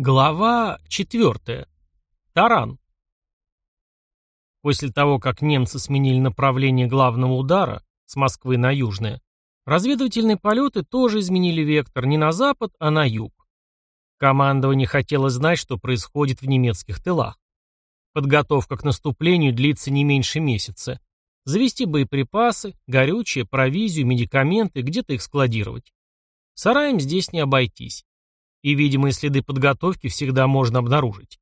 Глава 4. Таран. После того, как немцы сменили направление главного удара с Москвы на южное, разведывательные полеты тоже изменили вектор не на запад, а на юг. Командование хотело знать, что происходит в немецких тылах. Подготовка к наступлению длится не меньше месяца. Завести боеприпасы, горючее, провизию, медикаменты, где-то их складировать. Сараем здесь не обойтись и видимые следы подготовки всегда можно обнаружить.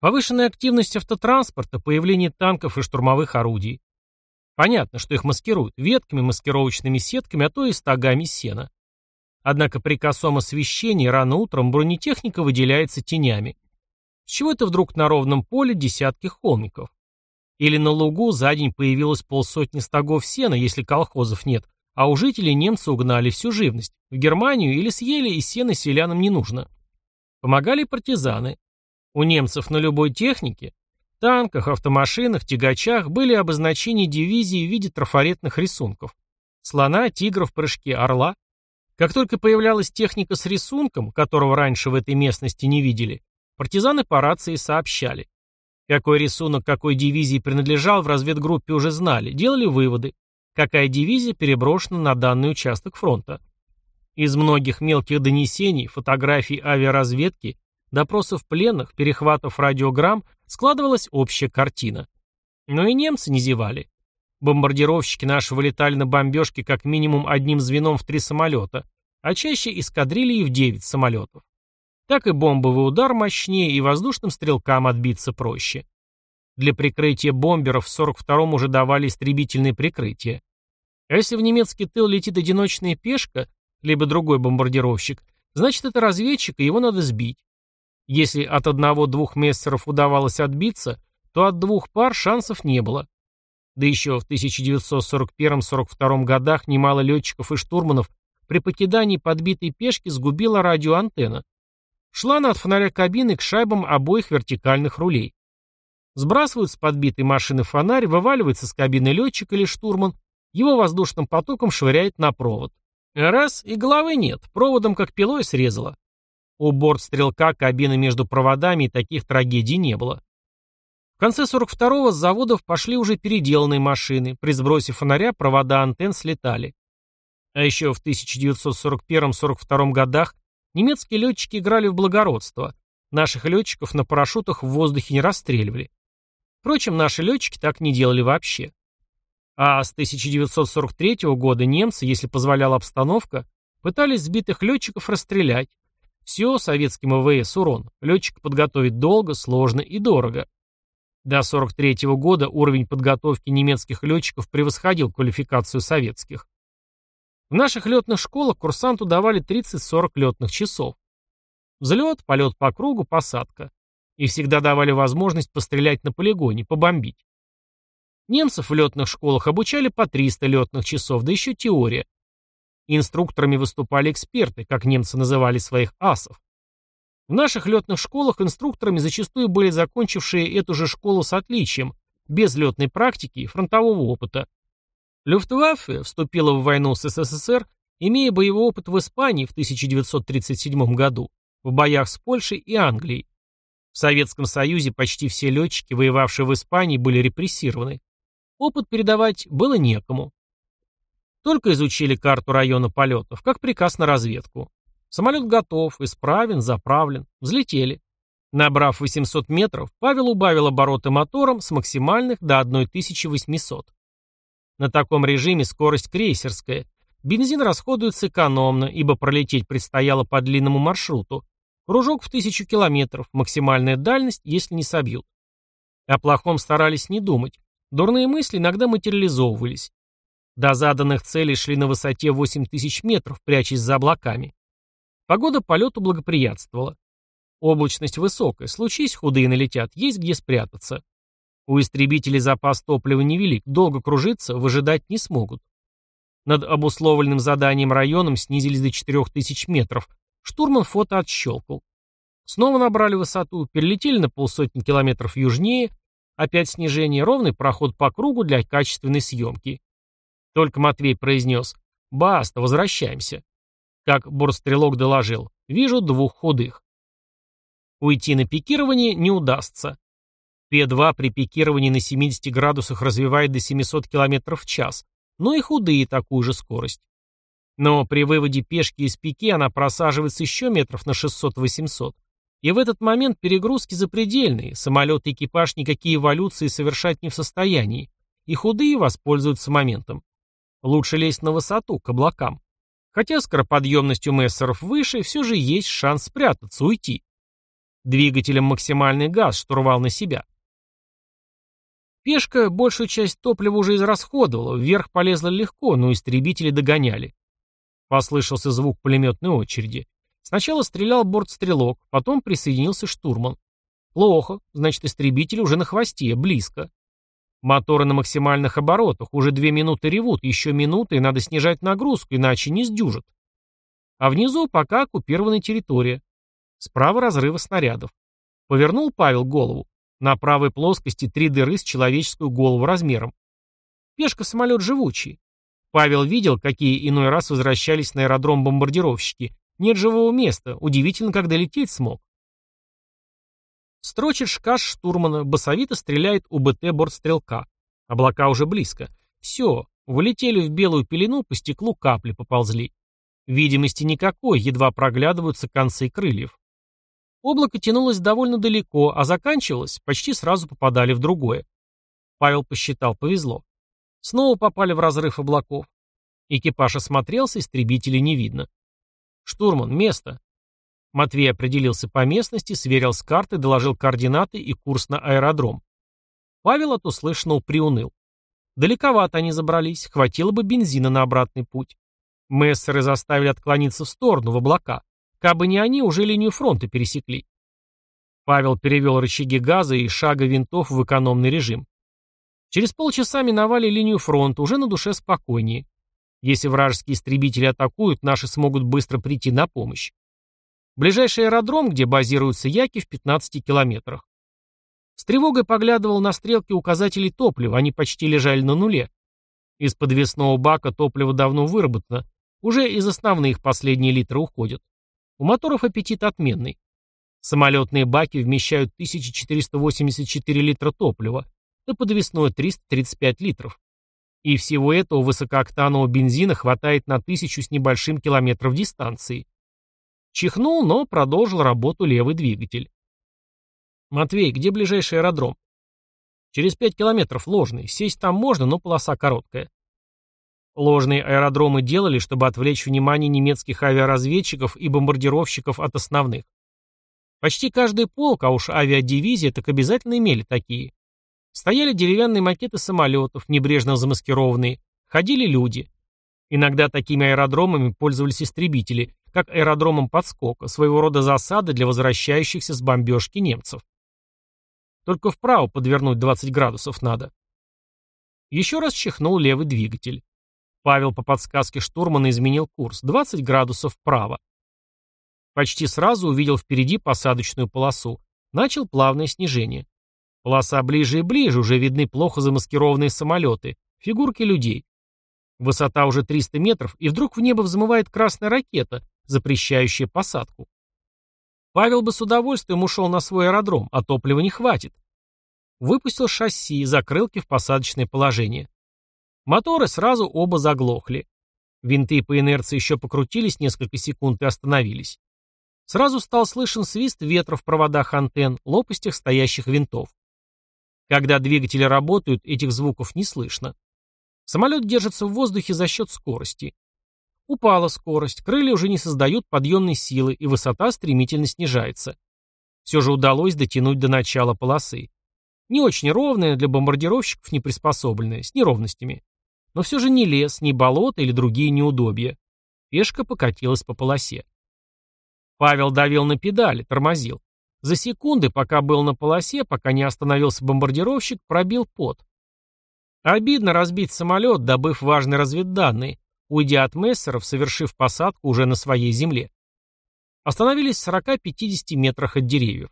Повышенная активность автотранспорта, появление танков и штурмовых орудий. Понятно, что их маскируют ветками, маскировочными сетками, а то и стогами сена. Однако при косом освещении рано утром бронетехника выделяется тенями. С чего это вдруг на ровном поле десятки холмиков? Или на лугу за день появилось полсотни стогов сена, если колхозов нет, а у жителей немцы угнали всю живность. В Германию или съели, и сено селянам не нужно. Помогали партизаны. У немцев на любой технике, танках, автомашинах, тягачах были обозначения дивизии в виде трафаретных рисунков. Слона, тигра в прыжке, орла. Как только появлялась техника с рисунком, которого раньше в этой местности не видели, партизаны по рации сообщали. Какой рисунок какой дивизии принадлежал, в разведгруппе уже знали, делали выводы какая дивизия переброшена на данный участок фронта. Из многих мелких донесений, фотографий авиаразведки, допросов пленных, перехватов радиограмм складывалась общая картина. Но и немцы не зевали. Бомбардировщики наши вылетали на бомбежки как минимум одним звеном в три самолета, а чаще эскадрильи в девять самолетов. Так и бомбовый удар мощнее, и воздушным стрелкам отбиться проще. Для прикрытия бомберов в 42-м уже давали истребительные прикрытия. А если в немецкий тыл летит одиночная пешка, либо другой бомбардировщик, значит это разведчик, и его надо сбить. Если от одного-двух мессеров удавалось отбиться, то от двух пар шансов не было. Да еще в 1941-42 годах немало летчиков и штурманов при покидании подбитой пешки сгубила радиоантенна. Шла она от фонаря кабины к шайбам обоих вертикальных рулей. Сбрасывают с подбитой машины фонарь, вываливается с кабины летчик или штурман, его воздушным потоком швыряет на провод. Раз, и головы нет, проводом как пилой срезало. У борт стрелка кабины между проводами и таких трагедий не было. В конце 42-го с заводов пошли уже переделанные машины, при сбросе фонаря провода антенн слетали. А еще в 1941-42 годах немецкие летчики играли в благородство. Наших летчиков на парашютах в воздухе не расстреливали. Впрочем, наши летчики так не делали вообще. А с 1943 года немцы, если позволяла обстановка, пытались сбитых летчиков расстрелять. Все советским ВВС урон. Летчик подготовить долго, сложно и дорого. До 1943 года уровень подготовки немецких летчиков превосходил квалификацию советских. В наших летных школах курсанту давали 30-40 летных часов. Взлет, полет по кругу, посадка. И всегда давали возможность пострелять на полигоне, побомбить. Немцев в летных школах обучали по 300 летных часов, да еще теория. Инструкторами выступали эксперты, как немцы называли своих асов. В наших летных школах инструкторами зачастую были закончившие эту же школу с отличием, без летной практики и фронтового опыта. Люфтваффе вступила в войну с СССР, имея боевой опыт в Испании в 1937 году, в боях с Польшей и Англией. В Советском Союзе почти все летчики, воевавшие в Испании, были репрессированы. Опыт передавать было некому. Только изучили карту района полетов, как приказ на разведку. Самолет готов, исправен, заправлен. Взлетели. Набрав 800 метров, Павел убавил обороты мотором с максимальных до 1800. На таком режиме скорость крейсерская. Бензин расходуется экономно, ибо пролететь предстояло по длинному маршруту. Кружок в тысячу километров, максимальная дальность, если не собьют. О плохом старались не думать, Дурные мысли иногда материализовывались. До заданных целей шли на высоте 8000 метров, прячась за облаками. Погода полету благоприятствовала. Облачность высокая, случись худые налетят, есть где спрятаться. У истребителей запас топлива невелик, долго кружиться, выжидать не смогут. Над обусловленным заданием районом снизились до 4000 метров. Штурман фото отщелкал. Снова набрали высоту, перелетели на полсотни километров южнее, Опять снижение, ровный проход по кругу для качественной съемки. Только Матвей произнес «Баста, возвращаемся». Как борстрелок доложил «Вижу двух худых». Уйти на пикирование не удастся. П-2 при пикировании на 70 градусах развивает до 700 км в час, но и худые такую же скорость. Но при выводе пешки из пике она просаживается еще метров на 600-800. И в этот момент перегрузки запредельные, самолет и экипаж никакие эволюции совершать не в состоянии, и худые воспользуются моментом. Лучше лезть на высоту, к облакам. Хотя скороподъемность у мессеров выше, все же есть шанс спрятаться, уйти. Двигателем максимальный газ штурвал на себя. Пешка большую часть топлива уже израсходовала, вверх полезла легко, но истребители догоняли. Послышался звук пулеметной очереди. Сначала стрелял бортстрелок, потом присоединился штурман. Плохо, значит истребители уже на хвосте, близко. Моторы на максимальных оборотах, уже две минуты ревут, еще минуты, и надо снижать нагрузку, иначе не сдюжат. А внизу пока оккупированная территория. Справа разрывы снарядов. Повернул Павел голову. На правой плоскости три дыры с человеческую голову размером. Пешка-самолет живучий. Павел видел, какие иной раз возвращались на аэродром бомбардировщики. Нет живого места, удивительно, как долететь смог. Строчит шкаш штурмана, басовито стреляет у БТ бортстрелка. Облака уже близко. Все, вылетели в белую пелену, по стеклу капли поползли. Видимости никакой, едва проглядываются концы крыльев. Облако тянулось довольно далеко, а заканчивалось, почти сразу попадали в другое. Павел посчитал, повезло. Снова попали в разрыв облаков. Экипаж осмотрелся, истребителей не видно. «Штурман, место!» Матвей определился по местности, сверил с картой, доложил координаты и курс на аэродром. Павел от услышанного приуныл. Далековато они забрались, хватило бы бензина на обратный путь. Мессеры заставили отклониться в сторону, в облака. Кабы не они, уже линию фронта пересекли. Павел перевел рычаги газа и шага винтов в экономный режим. Через полчаса миновали линию фронта, уже на душе спокойнее. Если вражеские истребители атакуют, наши смогут быстро прийти на помощь. Ближайший аэродром, где базируются Яки, в 15 километрах. С тревогой поглядывал на стрелки указателей топлива, они почти лежали на нуле. Из подвесного бака топливо давно выработано, уже из основных последние литры уходят. У моторов аппетит отменный. Самолетные баки вмещают 1484 литра топлива, да подвесное 335 литров. И всего этого высокооктанового бензина хватает на тысячу с небольшим километров дистанции. Чихнул, но продолжил работу левый двигатель. «Матвей, где ближайший аэродром?» «Через пять километров ложный. Сесть там можно, но полоса короткая». Ложные аэродромы делали, чтобы отвлечь внимание немецких авиаразведчиков и бомбардировщиков от основных. Почти каждый полк, а уж авиадивизия, так обязательно имели такие. Стояли деревянные макеты самолетов, небрежно замаскированные, ходили люди. Иногда такими аэродромами пользовались истребители, как аэродромом подскока, своего рода засады для возвращающихся с бомбежки немцев. Только вправо подвернуть 20 градусов надо. Еще раз чихнул левый двигатель. Павел по подсказке штурмана изменил курс. 20 градусов вправо. Почти сразу увидел впереди посадочную полосу. Начал плавное снижение. Полоса ближе и ближе, уже видны плохо замаскированные самолеты, фигурки людей. Высота уже 300 метров, и вдруг в небо взмывает красная ракета, запрещающая посадку. Павел бы с удовольствием ушел на свой аэродром, а топлива не хватит. Выпустил шасси, закрылки в посадочное положение. Моторы сразу оба заглохли. Винты по инерции еще покрутились несколько секунд и остановились. Сразу стал слышен свист ветра в проводах антенн, лопастях стоящих винтов. Когда двигатели работают, этих звуков не слышно. Самолет держится в воздухе за счет скорости. Упала скорость, крылья уже не создают подъемной силы, и высота стремительно снижается. Все же удалось дотянуть до начала полосы. Не очень ровная, для бомбардировщиков не приспособленная, с неровностями. Но все же не лес, не болото или другие неудобья. Пешка покатилась по полосе. Павел давил на педали, тормозил. За секунды, пока был на полосе, пока не остановился бомбардировщик, пробил пот. Обидно разбить самолет, добыв важные разведданные, уйдя от мессеров, совершив посадку уже на своей земле. Остановились в 40-50 метрах от деревьев.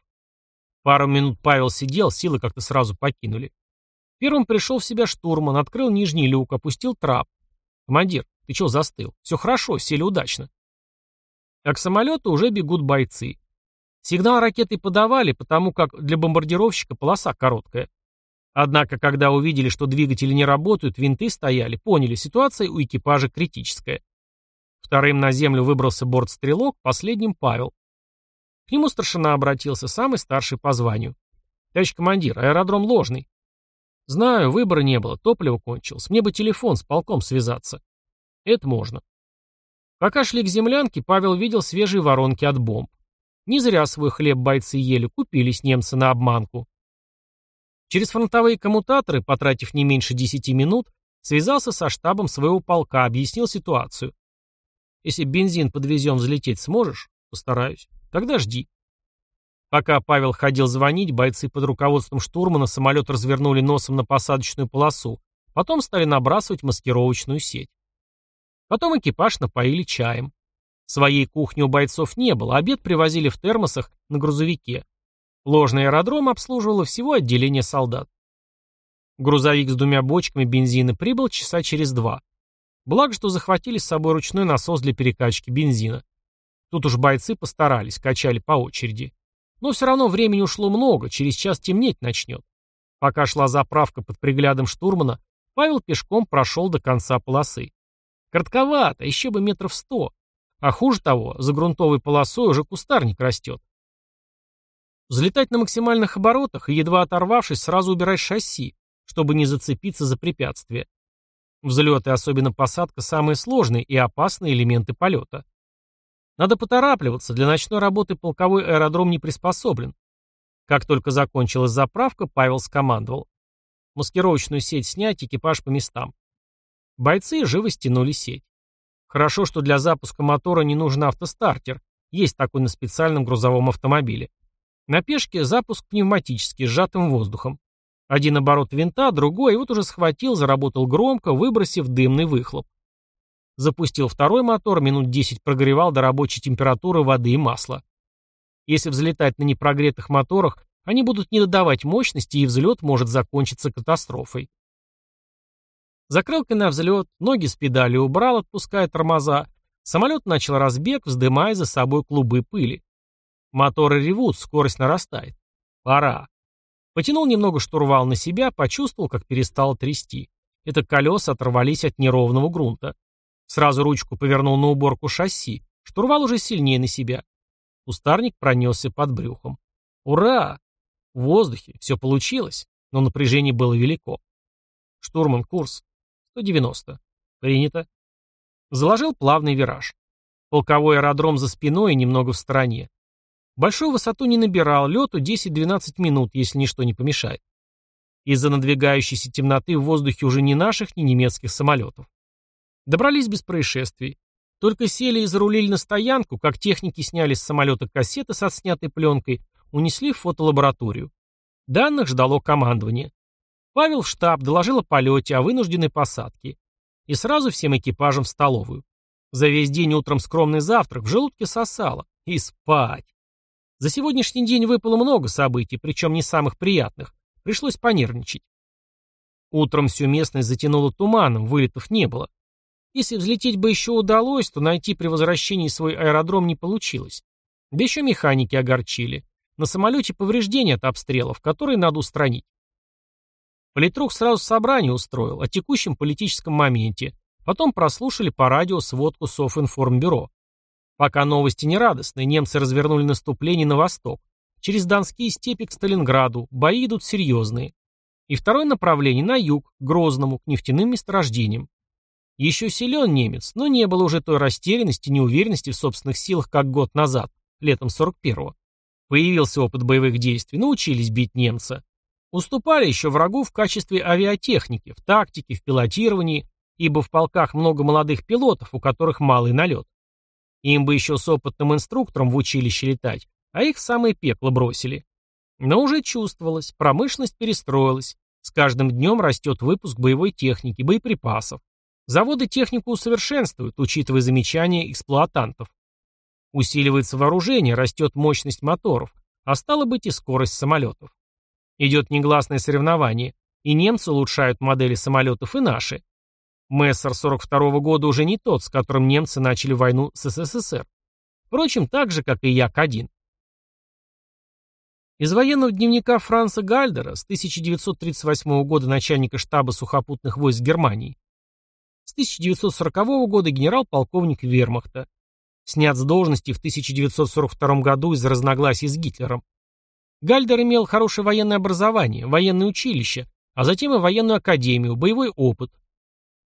Пару минут Павел сидел, силы как-то сразу покинули. Первым пришел в себя штурман, открыл нижний люк, опустил трап. «Командир, ты чего застыл? Все хорошо, сели удачно». А к самолету уже бегут бойцы. Сигнал ракеты подавали, потому как для бомбардировщика полоса короткая. Однако, когда увидели, что двигатели не работают, винты стояли, поняли, ситуация у экипажа критическая. Вторым на землю выбрался бортстрелок, последним Павел. К нему старшина обратился, самый старший по званию. «Товарищ командир, аэродром ложный». «Знаю, выбора не было, топливо кончилось. Мне бы телефон с полком связаться». «Это можно». Пока шли к землянке, Павел видел свежие воронки от бомб. Не зря свой хлеб бойцы ели, купились немцы на обманку. Через фронтовые коммутаторы, потратив не меньше 10 минут, связался со штабом своего полка, объяснил ситуацию. Если бензин подвезем, взлететь сможешь? Постараюсь. Тогда жди. Пока Павел ходил звонить, бойцы под руководством штурмана самолет развернули носом на посадочную полосу, потом стали набрасывать маскировочную сеть. Потом экипаж напоили чаем. Своей кухни у бойцов не было, обед привозили в термосах на грузовике. Ложный аэродром обслуживало всего отделение солдат. Грузовик с двумя бочками бензина прибыл часа через два. Благо, что захватили с собой ручной насос для перекачки бензина. Тут уж бойцы постарались, качали по очереди. Но все равно времени ушло много, через час темнеть начнет. Пока шла заправка под приглядом штурмана, Павел пешком прошел до конца полосы. Коротковато, еще бы метров сто. А хуже того, за грунтовой полосой уже кустарник растет. Взлетать на максимальных оборотах и, едва оторвавшись, сразу убирать шасси, чтобы не зацепиться за препятствие. Взлет и особенно посадка – самые сложные и опасные элементы полета. Надо поторапливаться, для ночной работы полковой аэродром не приспособлен. Как только закончилась заправка, Павел скомандовал. Маскировочную сеть снять, экипаж по местам. Бойцы живо стянули сеть. Хорошо, что для запуска мотора не нужен автостартер, есть такой на специальном грузовом автомобиле. На пешке запуск пневматический, сжатым воздухом. Один оборот винта, другой, и вот уже схватил, заработал громко, выбросив дымный выхлоп. Запустил второй мотор, минут 10 прогревал до рабочей температуры воды и масла. Если взлетать на непрогретых моторах, они будут не додавать мощности, и взлет может закончиться катастрофой. Закрылкой на взлет, ноги с педали убрал, отпуская тормоза. Самолет начал разбег, вздымая за собой клубы пыли. Моторы ревут, скорость нарастает. Пора. Потянул немного штурвал на себя, почувствовал, как перестал трясти. Это колеса оторвались от неровного грунта. Сразу ручку повернул на уборку шасси. Штурвал уже сильнее на себя. Кустарник пронесся под брюхом. Ура! В воздухе. Все получилось. Но напряжение было велико. Штурман, курс. 190. Принято. Заложил плавный вираж. Полковой аэродром за спиной и немного в стороне. Большую высоту не набирал, лету 10-12 минут, если ничто не помешает. Из-за надвигающейся темноты в воздухе уже ни наших, ни немецких самолетов. Добрались без происшествий. Только сели и зарулили на стоянку, как техники сняли с самолета кассеты с отснятой пленкой, унесли в фотолабораторию. Данных ждало командование. Павел в штаб доложил о полете, о вынужденной посадке. И сразу всем экипажам в столовую. За весь день утром скромный завтрак, в желудке сосало. И спать. За сегодняшний день выпало много событий, причем не самых приятных. Пришлось понервничать. Утром всю местность затянуло туманом, вылетов не было. Если взлететь бы еще удалось, то найти при возвращении свой аэродром не получилось. Да еще механики огорчили. На самолете повреждения от обстрелов, которые надо устранить. Политрук сразу собрание устроил о текущем политическом моменте. Потом прослушали по радио сводку Софинформбюро. Пока новости не радостные, немцы развернули наступление на восток. Через Донские степи к Сталинграду, бои идут серьезные. И второе направление на юг, к Грозному, к нефтяным месторождениям. Еще силен немец, но не было уже той растерянности, неуверенности в собственных силах, как год назад, летом 41-го. Появился опыт боевых действий, научились бить немца. Уступали еще врагу в качестве авиатехники, в тактике, в пилотировании, ибо в полках много молодых пилотов, у которых малый налет. Им бы еще с опытным инструктором в училище летать, а их в самое пекло бросили. Но уже чувствовалось, промышленность перестроилась, с каждым днем растет выпуск боевой техники, боеприпасов. Заводы технику усовершенствуют, учитывая замечания эксплуатантов. Усиливается вооружение, растет мощность моторов, а стало быть и скорость самолетов. Идет негласное соревнование, и немцы улучшают модели самолетов и наши. Мессер 42 -го года уже не тот, с которым немцы начали войну с СССР. Впрочем, так же, как и Як-1. Из военного дневника Франца Гальдера с 1938 года начальника штаба сухопутных войск Германии. С 1940 года генерал-полковник Вермахта. Снят с должности в 1942 году из-за разногласий с Гитлером. Гальдер имел хорошее военное образование, военное училище, а затем и военную академию, боевой опыт.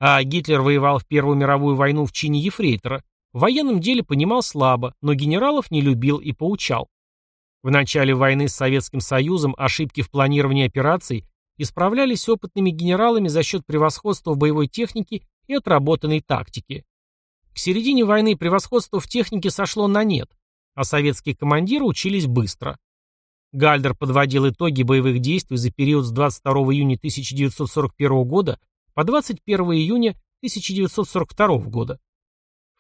А Гитлер воевал в Первую мировую войну в чине ефрейтора. В военном деле понимал слабо, но генералов не любил и поучал. В начале войны с Советским Союзом ошибки в планировании операций исправлялись опытными генералами за счет превосходства в боевой технике и отработанной тактики. К середине войны превосходство в технике сошло на нет, а советские командиры учились быстро. Гальдер подводил итоги боевых действий за период с 22 июня 1941 года по 21 июня 1942 года.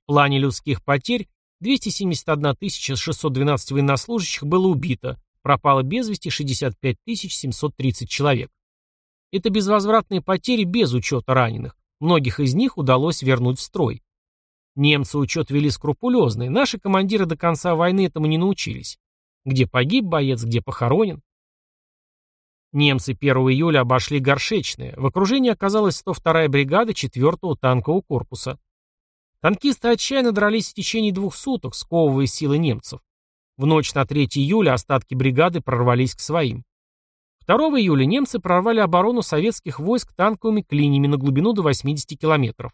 В плане людских потерь 271 612 военнослужащих было убито, пропало без вести 65 730 человек. Это безвозвратные потери без учета раненых. Многих из них удалось вернуть в строй. Немцы учет вели скрупулезный, наши командиры до конца войны этому не научились. Где погиб боец, где похоронен. Немцы 1 июля обошли Горшечное. В окружении оказалась 102-я бригада 4-го танкового корпуса. Танкисты отчаянно дрались в течение двух суток, сковывая силы немцев. В ночь на 3 июля остатки бригады прорвались к своим. 2 июля немцы прорвали оборону советских войск танковыми клиньями на глубину до 80 километров.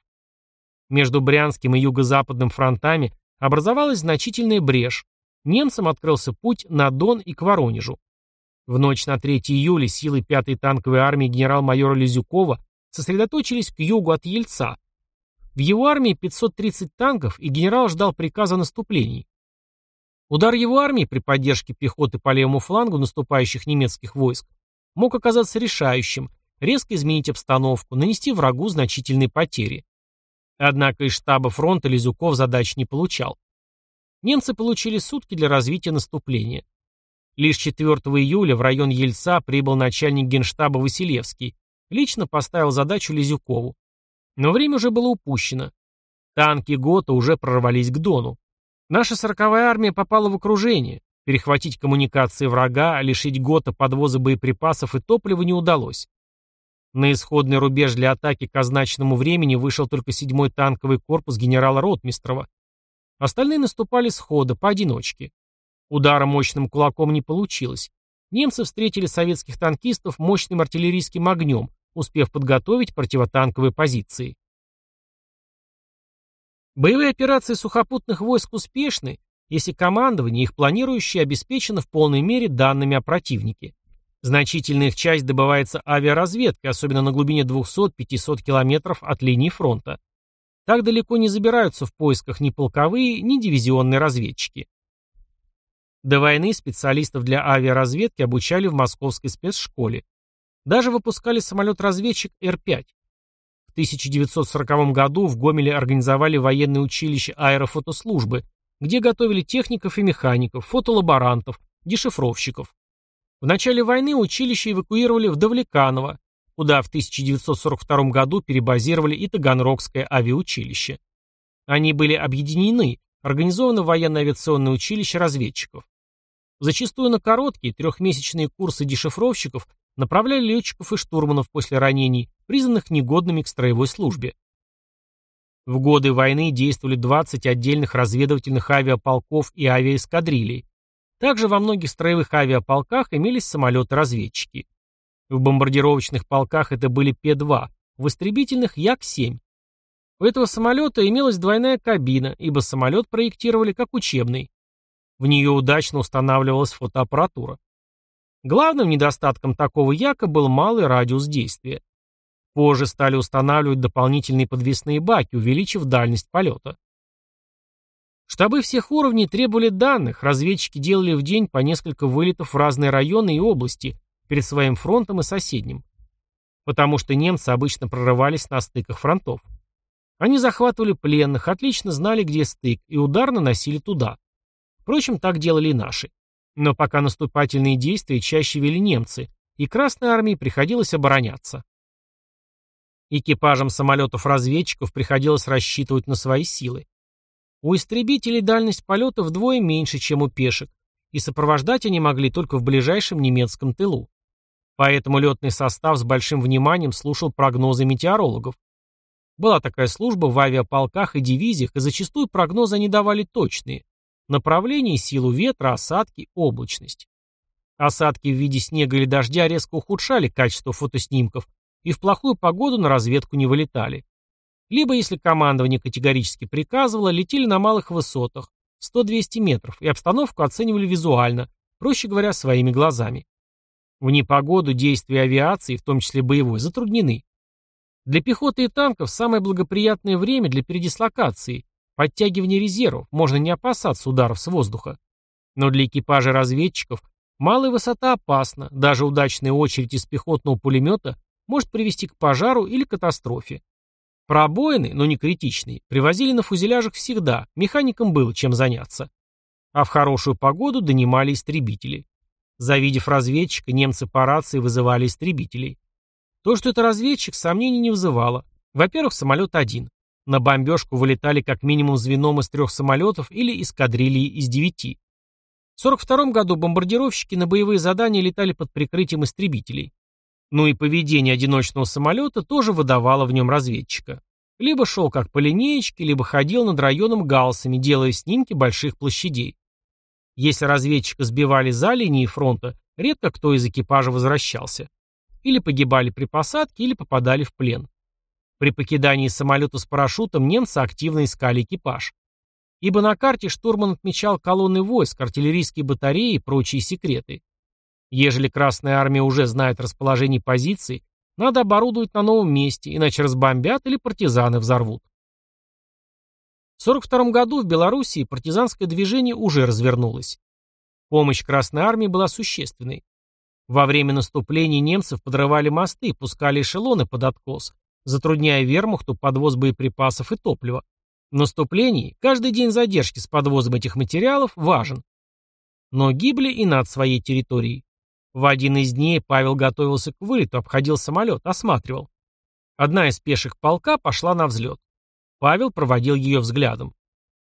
Между Брянским и Юго-Западным фронтами образовалась значительная брешь. Немцам открылся путь на Дон и к Воронежу. В ночь на 3 июля силы 5-й танковой армии генерал-майора Лизюкова сосредоточились к югу от Ельца, в его армии 530 танков, и генерал ждал приказа о наступлении. Удар его армии при поддержке пехоты по левому флангу наступающих немецких войск мог оказаться решающим, резко изменить обстановку, нанести врагу значительные потери. Однако из штаба фронта Лизуков задач не получал. Немцы получили сутки для развития наступления. Лишь 4 июля в район Ельца прибыл начальник генштаба Василевский, лично поставил задачу Лизюкову но время уже было упущено. Танки ГОТА уже прорвались к Дону. Наша сороковая армия попала в окружение. Перехватить коммуникации врага, лишить ГОТА подвоза боеприпасов и топлива не удалось. На исходный рубеж для атаки к означенному времени вышел только седьмой танковый корпус генерала Ротмистрова. Остальные наступали схода, поодиночке. Удара мощным кулаком не получилось. Немцы встретили советских танкистов мощным артиллерийским огнем, успев подготовить противотанковые позиции. Боевые операции сухопутных войск успешны, если командование, их планирующее, обеспечено в полной мере данными о противнике. Значительная их часть добывается авиаразведкой, особенно на глубине 200-500 километров от линии фронта. Так далеко не забираются в поисках ни полковые, ни дивизионные разведчики. До войны специалистов для авиаразведки обучали в московской спецшколе. Даже выпускали самолет-разведчик Р-5. В 1940 году в Гомеле организовали военное училище аэрофотослужбы, где готовили техников и механиков, фотолаборантов, дешифровщиков. В начале войны училище эвакуировали в Давлеканово, куда в 1942 году перебазировали и Таганрогское авиаучилище. Они были объединены, организовано военно-авиационное училище разведчиков. Зачастую на короткие трехмесячные курсы дешифровщиков направляли летчиков и штурманов после ранений, признанных негодными к строевой службе. В годы войны действовали 20 отдельных разведывательных авиаполков и авиаэскадрилей. Также во многих строевых авиаполках имелись самолеты-разведчики. В бомбардировочных полках это были П-2, в истребительных Як-7. У этого самолета имелась двойная кабина, ибо самолет проектировали как учебный. В нее удачно устанавливалась фотоаппаратура. Главным недостатком такого яка был малый радиус действия. Позже стали устанавливать дополнительные подвесные баки, увеличив дальность полета. Штабы всех уровней требовали данных, разведчики делали в день по несколько вылетов в разные районы и области, перед своим фронтом и соседним. Потому что немцы обычно прорывались на стыках фронтов. Они захватывали пленных, отлично знали, где стык, и удар наносили туда. Впрочем, так делали и наши. Но пока наступательные действия чаще вели немцы, и Красной армии приходилось обороняться. Экипажам самолетов-разведчиков приходилось рассчитывать на свои силы. У истребителей дальность полета вдвое меньше, чем у пешек, и сопровождать они могли только в ближайшем немецком тылу. Поэтому летный состав с большим вниманием слушал прогнозы метеорологов. Была такая служба в авиаполках и дивизиях, и зачастую прогнозы они давали точные. Направление, силу ветра, осадки, облачность. Осадки в виде снега или дождя резко ухудшали качество фотоснимков и в плохую погоду на разведку не вылетали. Либо, если командование категорически приказывало, летели на малых высотах, 100-200 метров, и обстановку оценивали визуально, проще говоря, своими глазами. В непогоду действия авиации, в том числе боевой, затруднены. Для пехоты и танков самое благоприятное время для передислокации, подтягивания резервов, можно не опасаться ударов с воздуха. Но для экипажа разведчиков малая высота опасна, даже удачная очередь из пехотного пулемета может привести к пожару или катастрофе. Пробоины, но не критичные, привозили на фузеляжах всегда, механикам было чем заняться. А в хорошую погоду донимали истребители. Завидев разведчика, немцы по рации вызывали истребителей. То, что это разведчик, сомнений не вызывало. Во-первых, самолет один. На бомбежку вылетали как минимум звеном из трех самолетов или эскадрильи из девяти. В 1942 году бомбардировщики на боевые задания летали под прикрытием истребителей. Ну и поведение одиночного самолета тоже выдавало в нем разведчика. Либо шел как по линеечке, либо ходил над районом галсами, делая снимки больших площадей. Если разведчика сбивали за линией фронта, редко кто из экипажа возвращался. Или погибали при посадке, или попадали в плен. При покидании самолета с парашютом немцы активно искали экипаж. Ибо на карте штурман отмечал колонны войск, артиллерийские батареи и прочие секреты. Ежели Красная Армия уже знает расположение позиций, надо оборудовать на новом месте, иначе разбомбят или партизаны взорвут. В 1942 году в Белоруссии партизанское движение уже развернулось. Помощь Красной Армии была существенной. Во время наступления немцев подрывали мосты, пускали эшелоны под откос, затрудняя вермахту подвоз боеприпасов и топлива. В наступлении каждый день задержки с подвозом этих материалов важен. Но гибли и над своей территорией. В один из дней Павел готовился к вылету, обходил самолет, осматривал. Одна из пеших полка пошла на взлет. Павел проводил ее взглядом.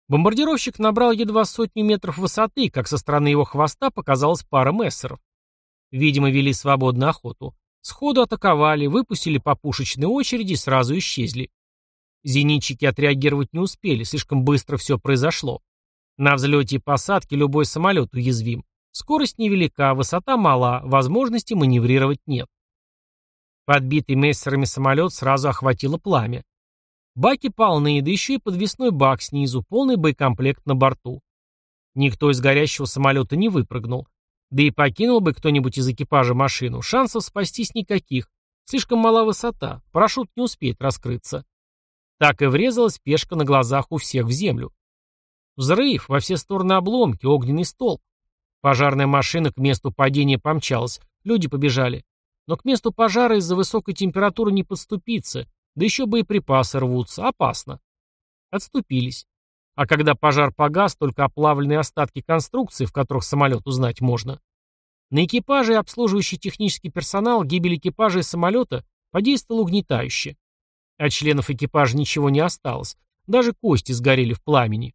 Бомбардировщик набрал едва сотню метров высоты, как со стороны его хвоста показалась пара мессеров. Видимо, вели свободную охоту. Сходу атаковали, выпустили по пушечной очереди и сразу исчезли. Зенитчики отреагировать не успели, слишком быстро все произошло. На взлете и посадке любой самолет уязвим. Скорость невелика, высота мала, возможности маневрировать нет. Подбитый мессерами самолет сразу охватило пламя. Баки полны, да еще и подвесной бак снизу, полный боекомплект на борту. Никто из горящего самолета не выпрыгнул. Да и покинул бы кто-нибудь из экипажа машину, шансов спастись никаких. Слишком мала высота, парашют не успеет раскрыться. Так и врезалась пешка на глазах у всех в землю. Взрыв, во все стороны обломки, огненный столб. Пожарная машина к месту падения помчалась, люди побежали. Но к месту пожара из-за высокой температуры не подступиться, да еще боеприпасы рвутся, опасно. Отступились. А когда пожар погас, только оплавленные остатки конструкции, в которых самолет узнать можно. На экипаже и обслуживающий технический персонал гибель экипажа и самолета подействовала угнетающе. От членов экипажа ничего не осталось, даже кости сгорели в пламени.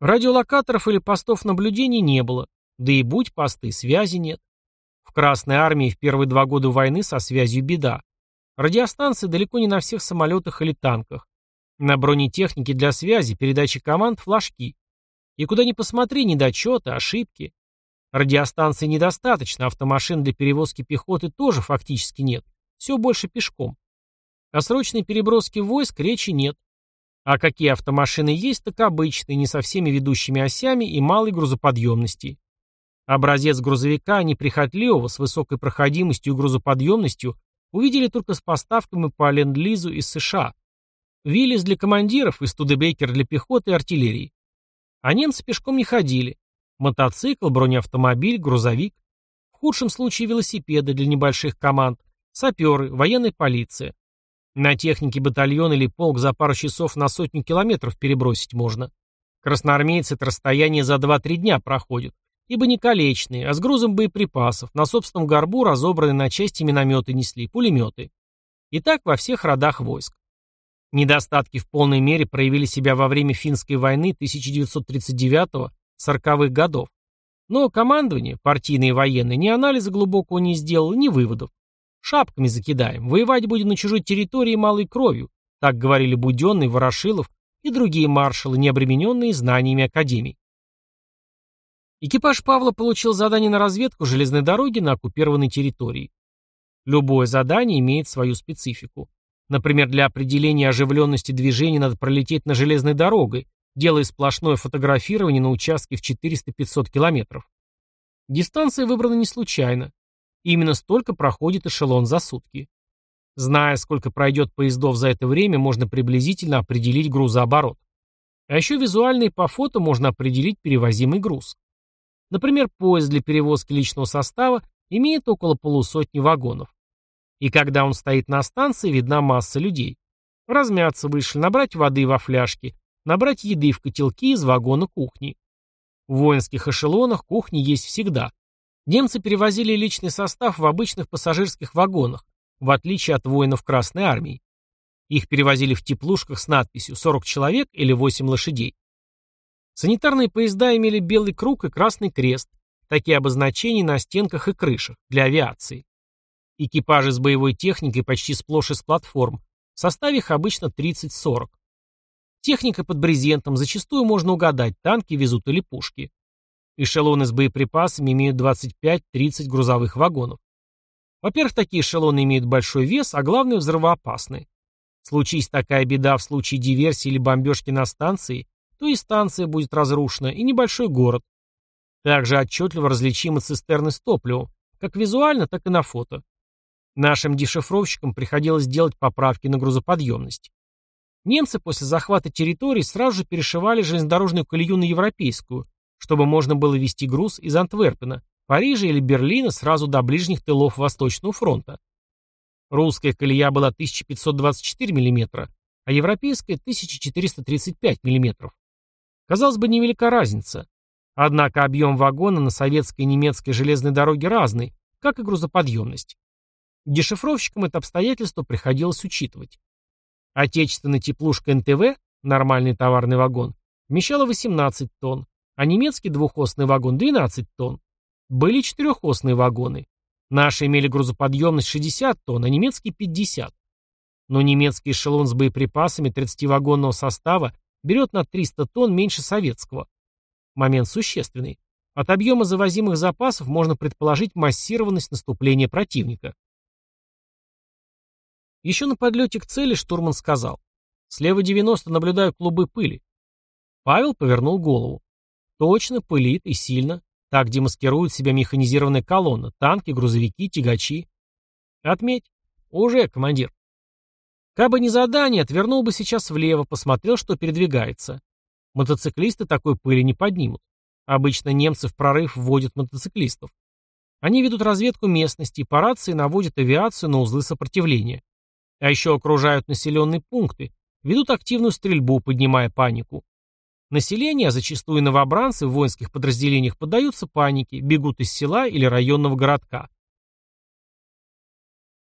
Радиолокаторов или постов наблюдения не было, да и будь посты, связи нет. В Красной армии в первые два года войны со связью беда. Радиостанции далеко не на всех самолетах или танках. На бронетехнике для связи, передачи команд, флажки. И куда ни посмотри, недочеты, ошибки. Радиостанций недостаточно, автомашин для перевозки пехоты тоже фактически нет. Все больше пешком. О срочной переброске войск речи нет. А какие автомашины есть, так обычные, не со всеми ведущими осями и малой грузоподъемности. Образец грузовика неприхотливого, с высокой проходимостью и грузоподъемностью, увидели только с поставками по ленд-лизу из США. Виллис для командиров и Студебекер для пехоты и артиллерии. А немцы пешком не ходили. Мотоцикл, бронеавтомобиль, грузовик. В худшем случае велосипеды для небольших команд, саперы, военная полиция. На технике батальон или полк за пару часов на сотню километров перебросить можно. Красноармейцы это расстояние за 2-3 дня проходят, ибо не колечные, а с грузом боеприпасов, на собственном горбу разобранные на части минометы несли, пулеметы. И так во всех родах войск. Недостатки в полной мере проявили себя во время финской войны 1939 сороковых годов. Но командование, партийные и военные, ни анализа глубокого не сделало, ни выводов. Шапками закидаем, воевать будем на чужой территории малой кровью, так говорили Буденный, Ворошилов и другие маршалы, не обремененные знаниями Академии. Экипаж Павла получил задание на разведку железной дороги на оккупированной территории. Любое задание имеет свою специфику. Например, для определения оживленности движения надо пролететь на железной дорогой, делая сплошное фотографирование на участке в 400-500 километров. Дистанция выбрана не случайно. Именно столько проходит эшелон за сутки. Зная, сколько пройдет поездов за это время, можно приблизительно определить грузооборот. А еще визуально и по фото можно определить перевозимый груз. Например, поезд для перевозки личного состава имеет около полусотни вагонов. И когда он стоит на станции, видна масса людей. Размяться вышли, набрать воды во фляжки, набрать еды в котелки из вагона кухни. В воинских эшелонах кухни есть всегда. Немцы перевозили личный состав в обычных пассажирских вагонах, в отличие от воинов Красной Армии. Их перевозили в теплушках с надписью «40 человек» или «8 лошадей». Санитарные поезда имели белый круг и красный крест, такие обозначения на стенках и крышах, для авиации. Экипажи с боевой техникой почти сплошь из платформ, в составе их обычно 30-40. Техника под брезентом, зачастую можно угадать, танки везут или пушки. Эшелоны с боеприпасами имеют 25-30 грузовых вагонов. Во-первых, такие эшелоны имеют большой вес, а главное взрывоопасны. Случись такая беда в случае диверсии или бомбежки на станции, то и станция будет разрушена, и небольшой город. Также отчетливо различимы цистерны с топливом, как визуально, так и на фото. Нашим дешифровщикам приходилось делать поправки на грузоподъемность. Немцы после захвата территорий сразу же перешивали железнодорожную колею на европейскую, чтобы можно было вести груз из Антверпена, Парижа или Берлина сразу до ближних тылов Восточного фронта. Русская колея была 1524 мм, а европейская 1435 мм. Казалось бы, невелика разница. Однако объем вагона на советской и немецкой железной дороге разный, как и грузоподъемность. Дешифровщикам это обстоятельство приходилось учитывать. Отечественная теплушка НТВ, нормальный товарный вагон, вмещала 18 тонн, а немецкий двухосный вагон 12 тонн. Были четырехосные вагоны. Наши имели грузоподъемность 60 тонн, а немецкие 50. Но немецкий эшелон с боеприпасами 30-вагонного состава берет на 300 тонн меньше советского. Момент существенный. От объема завозимых запасов можно предположить массированность наступления противника. Еще на подлете к цели штурман сказал. «Слева 90 наблюдаю клубы пыли». Павел повернул голову. Точно, пылит и сильно. Так демаскирует себя механизированная колонна, танки, грузовики, тягачи. Отметь. Уже, командир. Кабы не задание, отвернул бы сейчас влево, посмотрел, что передвигается. Мотоциклисты такой пыли не поднимут. Обычно немцы в прорыв вводят мотоциклистов. Они ведут разведку местности и по рации наводят авиацию на узлы сопротивления. А еще окружают населенные пункты, ведут активную стрельбу, поднимая панику. Население, а зачастую новобранцы в воинских подразделениях поддаются панике, бегут из села или районного городка.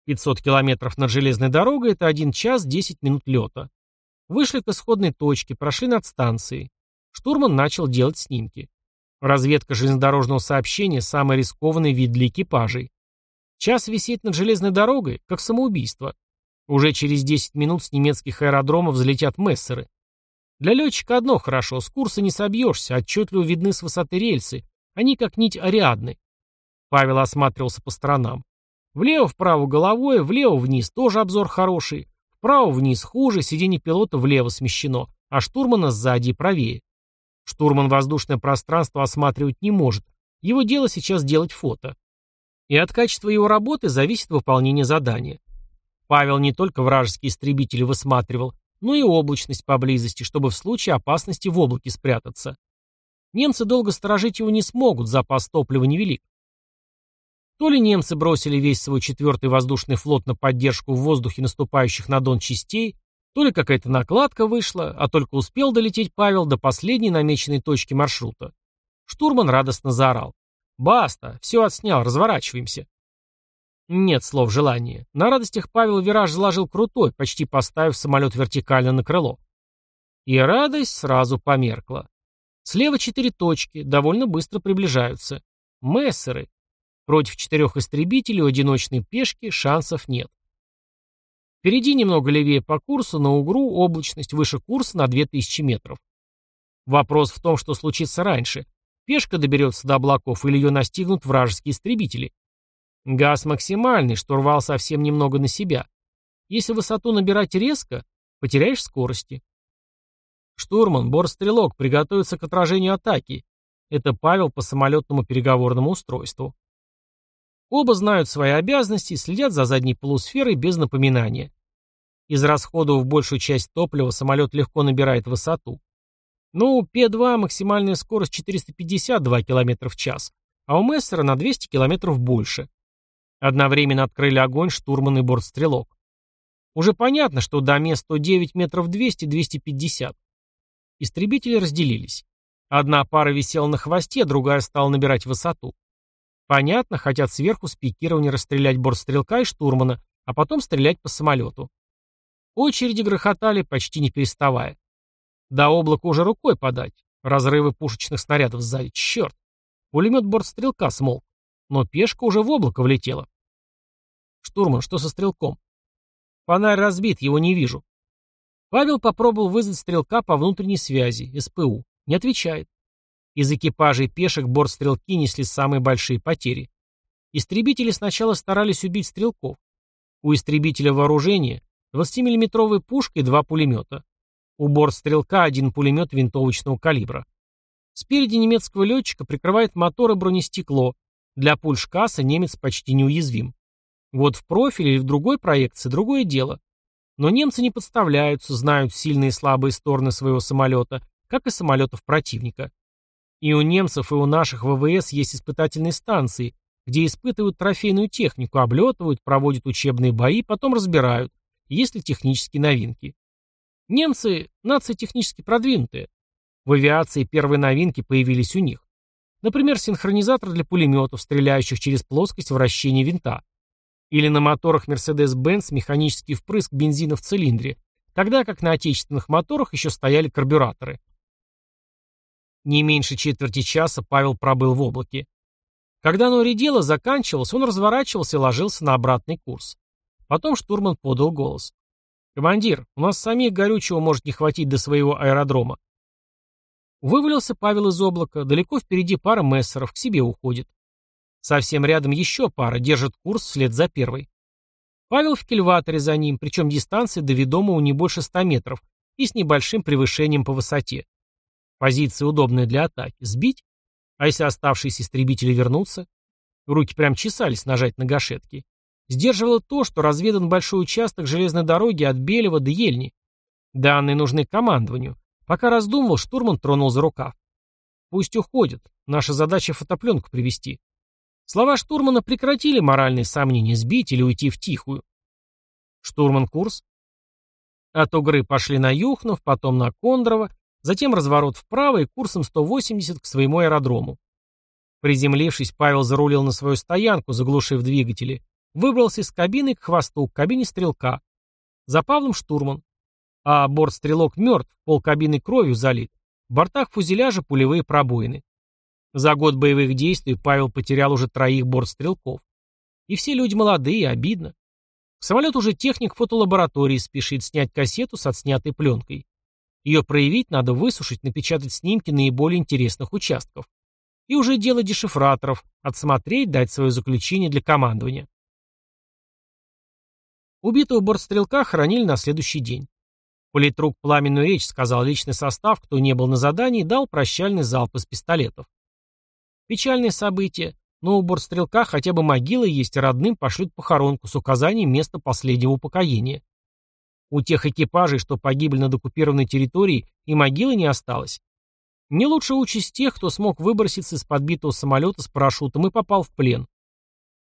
500 километров над железной дорогой – это 1 час 10 минут лета. Вышли к исходной точке, прошли над станцией. Штурман начал делать снимки. Разведка железнодорожного сообщения – самый рискованный вид для экипажей. Час висеть над железной дорогой, как самоубийство. Уже через 10 минут с немецких аэродромов взлетят мессеры. Для летчика одно хорошо, с курса не собьешься, отчетливо видны с высоты рельсы, они как нить Ариадны. Павел осматривался по сторонам. Влево-вправо головой, влево-вниз тоже обзор хороший, вправо-вниз хуже, сиденье пилота влево смещено, а штурмана сзади и правее. Штурман воздушное пространство осматривать не может, его дело сейчас делать фото. И от качества его работы зависит выполнение задания. Павел не только вражеские истребители высматривал, но и облачность поблизости, чтобы в случае опасности в облаке спрятаться. Немцы долго сторожить его не смогут, запас топлива невелик. То ли немцы бросили весь свой четвертый воздушный флот на поддержку в воздухе наступающих на Дон частей, то ли какая-то накладка вышла, а только успел долететь Павел до последней намеченной точки маршрута. Штурман радостно заорал. «Баста! Все отснял, разворачиваемся!» Нет слов желания. На радостях Павел вираж заложил крутой, почти поставив самолет вертикально на крыло. И радость сразу померкла. Слева четыре точки, довольно быстро приближаются. Мессеры. Против четырех истребителей у одиночной пешки шансов нет. Впереди немного левее по курсу, на угру облачность выше курса на 2000 метров. Вопрос в том, что случится раньше. Пешка доберется до облаков или ее настигнут вражеские истребители. Газ максимальный, штурвал совсем немного на себя. Если высоту набирать резко, потеряешь скорости. Штурман, борт-стрелок, приготовиться к отражению атаки. Это Павел по самолетному переговорному устройству. Оба знают свои обязанности и следят за задней полусферой без напоминания. Израсходовав большую часть топлива, самолет легко набирает высоту. Ну, П-2 максимальная скорость 452 км в час, а у Мессера на 200 км больше. Одновременно открыли огонь штурман и бортстрелок. Уже понятно, что до мест 109 метров 200-250. Истребители разделились. Одна пара висела на хвосте, другая стала набирать высоту. Понятно, хотят сверху с пикирования расстрелять бортстрелка и штурмана, а потом стрелять по самолету. Очереди грохотали, почти не переставая. До облака уже рукой подать. Разрывы пушечных снарядов сзади. Черт! Пулемет бортстрелка смолк. Но пешка уже в облако влетела. Штурман, что со стрелком? Фонарь разбит, его не вижу. Павел попробовал вызвать стрелка по внутренней связи, СПУ. Не отвечает. Из экипажей пешек бортстрелки несли самые большие потери. Истребители сначала старались убить стрелков. У истребителя вооружения 20-миллиметровая пушка и два пулемета. У бортстрелка один пулемет винтовочного калибра. Спереди немецкого летчика прикрывает мотор и бронестекло. Для пуль шкаса немец почти неуязвим. Вот в профиле или в другой проекции другое дело. Но немцы не подставляются, знают сильные и слабые стороны своего самолета, как и самолетов противника. И у немцев, и у наших ВВС есть испытательные станции, где испытывают трофейную технику, облетывают, проводят учебные бои, потом разбирают, есть ли технические новинки. Немцы – нация технически продвинутая. В авиации первые новинки появились у них. Например, синхронизатор для пулеметов, стреляющих через плоскость вращения винта. Или на моторах Mercedes-Benz механический впрыск бензина в цилиндре, тогда как на отечественных моторах еще стояли карбюраторы. Не меньше четверти часа Павел пробыл в облаке. Когда оно редело, заканчивалось, он разворачивался и ложился на обратный курс. Потом штурман подал голос. «Командир, у нас самих горючего может не хватить до своего аэродрома». Вывалился Павел из облака, далеко впереди пара мессеров, к себе уходит. Совсем рядом еще пара, держит курс вслед за первой. Павел в кильваторе за ним, причем дистанция до ведомого не больше 100 метров и с небольшим превышением по высоте. Позиция удобная для атаки. Сбить? А если оставшиеся истребители вернутся? Руки прям чесались нажать на гашетки. Сдерживало то, что разведан большой участок железной дороги от Белева до Ельни. Данные нужны командованию. Пока раздумывал, штурман тронул за рукав. Пусть уходят. Наша задача фотопленку привести. Слова штурмана прекратили моральные сомнения сбить или уйти в тихую. Штурман курс. От Угры пошли на Юхнов, потом на Кондрово, затем разворот вправо и курсом 180 к своему аэродрому. Приземлившись, Павел зарулил на свою стоянку, заглушив двигатели, выбрался из кабины к хвосту, к кабине стрелка. За Павлом штурман. А борт-стрелок мертв, пол кабины кровью залит. В бортах фузеляжа пулевые пробоины. За год боевых действий Павел потерял уже троих бортстрелков. И все люди молодые, обидно. В самолет уже техник фотолаборатории спешит снять кассету с отснятой пленкой. Ее проявить надо высушить, напечатать снимки наиболее интересных участков. И уже дело дешифраторов, отсмотреть, дать свое заключение для командования. Убитого бортстрелка хоронили на следующий день. Политрук пламенную речь сказал личный состав, кто не был на задании, дал прощальный залп из пистолетов. Печальное событие, но у бортстрелка хотя бы могила есть, родным пошлют похоронку с указанием места последнего упокоения. У тех экипажей, что погибли над оккупированной территорией, и могилы не осталось. Не лучше участь тех, кто смог выброситься из подбитого самолета с парашютом и попал в плен.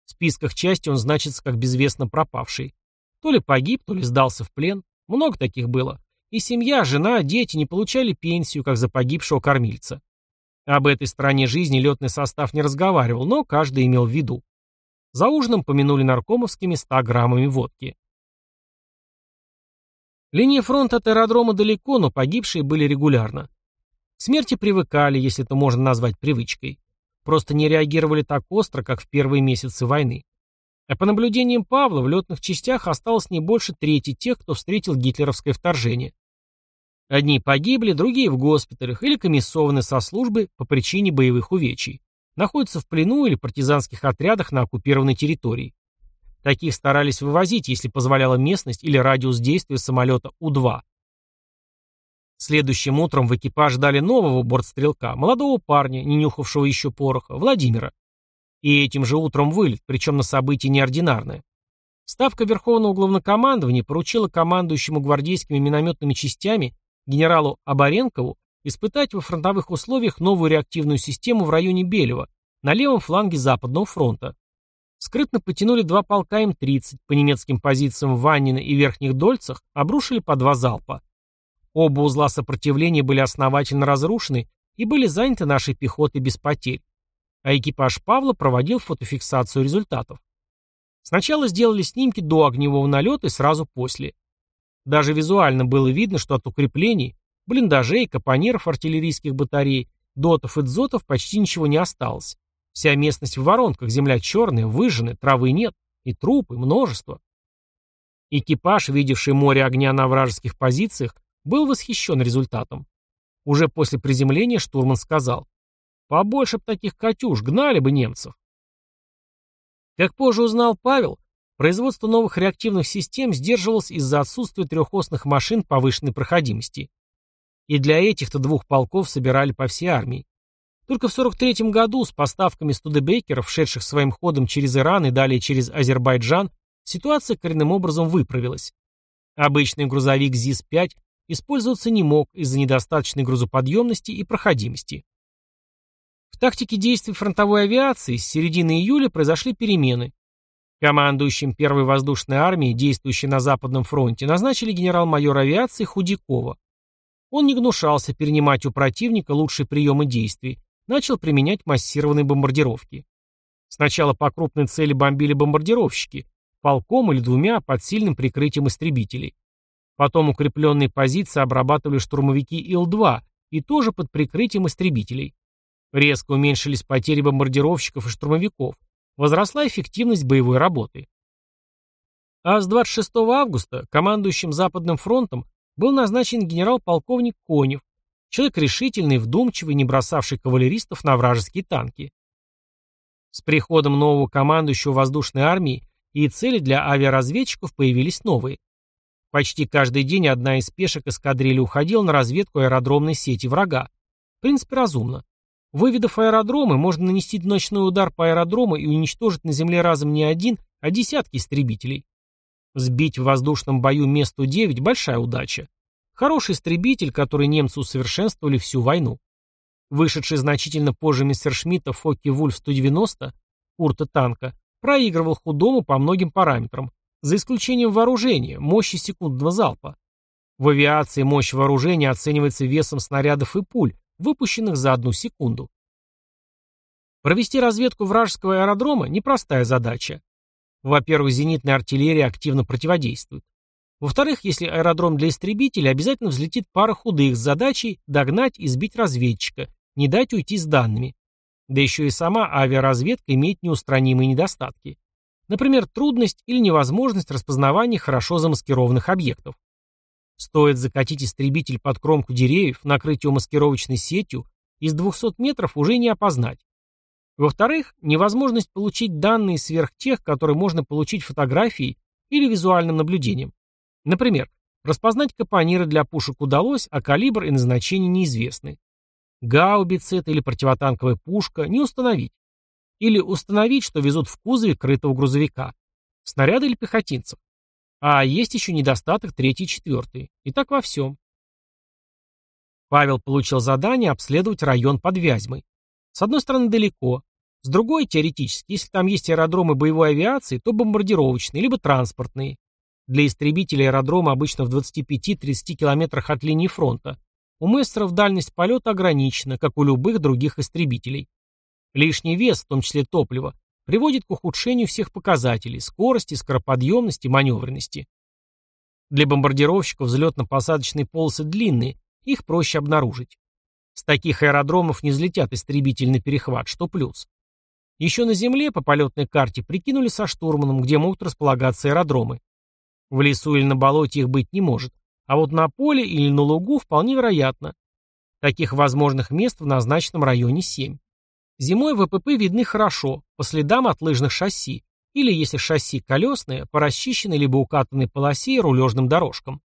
В списках части он значится как безвестно пропавший. То ли погиб, то ли сдался в плен. Много таких было. И семья, жена, дети не получали пенсию, как за погибшего кормильца. Об этой стороне жизни летный состав не разговаривал, но каждый имел в виду. За ужином помянули наркомовскими 100 граммами водки. Линия фронта от аэродрома далеко, но погибшие были регулярно. К смерти привыкали, если это можно назвать привычкой. Просто не реагировали так остро, как в первые месяцы войны. А по наблюдениям Павла, в летных частях осталось не больше трети тех, кто встретил гитлеровское вторжение. Одни погибли, другие в госпиталях или комиссованы со службы по причине боевых увечий. Находятся в плену или партизанских отрядах на оккупированной территории. Таких старались вывозить, если позволяла местность или радиус действия самолета У-2. Следующим утром в экипаж дали нового бортстрелка, молодого парня, не нюхавшего еще пороха, Владимира. И этим же утром вылет, причем на событие неординарное. Ставка Верховного Главнокомандования поручила командующему гвардейскими минометными частями генералу Абаренкову испытать во фронтовых условиях новую реактивную систему в районе Белева, на левом фланге Западного фронта. Скрытно потянули два полка М-30, по немецким позициям в Ваннино и Верхних Дольцах обрушили по два залпа. Оба узла сопротивления были основательно разрушены и были заняты нашей пехотой без потерь. А экипаж Павла проводил фотофиксацию результатов. Сначала сделали снимки до огневого налета и сразу после. Даже визуально было видно, что от укреплений, блиндажей, капонеров артиллерийских батарей, дотов и дзотов почти ничего не осталось. Вся местность в воронках, земля черная, выжженная, травы нет, и трупы, множество. Экипаж, видевший море огня на вражеских позициях, был восхищен результатом. Уже после приземления штурман сказал, «Побольше б таких «Катюш», гнали бы немцев». Как позже узнал Павел, производство новых реактивных систем сдерживалось из-за отсутствия трехосных машин повышенной проходимости. И для этих-то двух полков собирали по всей армии. Только в 43 году с поставками студебекеров, шедших своим ходом через Иран и далее через Азербайджан, ситуация коренным образом выправилась. Обычный грузовик ЗИС-5 использоваться не мог из-за недостаточной грузоподъемности и проходимости. В тактике действий фронтовой авиации с середины июля произошли перемены. Командующим первой воздушной армией, действующей на Западном фронте, назначили генерал-майор авиации Худякова. Он не гнушался перенимать у противника лучшие приемы действий, начал применять массированные бомбардировки. Сначала по крупной цели бомбили бомбардировщики, полком или двумя под сильным прикрытием истребителей. Потом укрепленные позиции обрабатывали штурмовики Ил-2 и тоже под прикрытием истребителей. Резко уменьшились потери бомбардировщиков и штурмовиков, возросла эффективность боевой работы. А с 26 августа командующим Западным фронтом был назначен генерал-полковник Конев, Человек решительный, вдумчивый, не бросавший кавалеристов на вражеские танки. С приходом нового командующего воздушной армии и цели для авиаразведчиков появились новые. Почти каждый день одна из пешек эскадрильи уходила на разведку аэродромной сети врага. В принципе, разумно. Выведав аэродромы, можно нанести ночной удар по аэродрому и уничтожить на земле разом не один, а десятки истребителей. Сбить в воздушном бою месту 9 – большая удача. Хороший истребитель, который немцы усовершенствовали всю войну. Вышедший значительно позже Мессершмитта Фокке Вульф 190, Курта танка, проигрывал худому по многим параметрам, за исключением вооружения, мощи секундного залпа. В авиации мощь вооружения оценивается весом снарядов и пуль, выпущенных за одну секунду. Провести разведку вражеского аэродрома – непростая задача. Во-первых, зенитная артиллерия активно противодействует. Во-вторых, если аэродром для истребителей, обязательно взлетит пара худых с задачей догнать и сбить разведчика, не дать уйти с данными. Да еще и сама авиаразведка имеет неустранимые недостатки. Например, трудность или невозможность распознавания хорошо замаскированных объектов. Стоит закатить истребитель под кромку деревьев, накрыть его маскировочной сетью, из 200 метров уже не опознать. Во-вторых, невозможность получить данные сверх тех, которые можно получить фотографией или визуальным наблюдением. Например, распознать капониры для пушек удалось, а калибр и назначение неизвестны. Гаубица это или противотанковая пушка не установить. Или установить, что везут в кузове крытого грузовика. Снаряды или пехотинцев. А есть еще недостаток третий и четвертый. И так во всем. Павел получил задание обследовать район под Вязьмой. С одной стороны далеко, с другой, теоретически, если там есть аэродромы боевой авиации, то бомбардировочные, либо транспортные. Для истребителей аэродрома обычно в 25-30 километрах от линии фронта. У мессеров дальность полета ограничена, как у любых других истребителей. Лишний вес, в том числе топлива, приводит к ухудшению всех показателей – скорости, скороподъемности, маневренности. Для бомбардировщиков взлетно-посадочные полосы длинные, их проще обнаружить. С таких аэродромов не взлетят истребители на перехват, что плюс. Еще на земле по полетной карте прикинули со штурманом, где могут располагаться аэродромы. В лесу или на болоте их быть не может, а вот на поле или на лугу вполне вероятно. Таких возможных мест в назначенном районе 7. Зимой ВПП видны хорошо, по следам от лыжных шасси, или, если шасси колесные, по расчищенной либо укатанной полосе и рулежным дорожкам.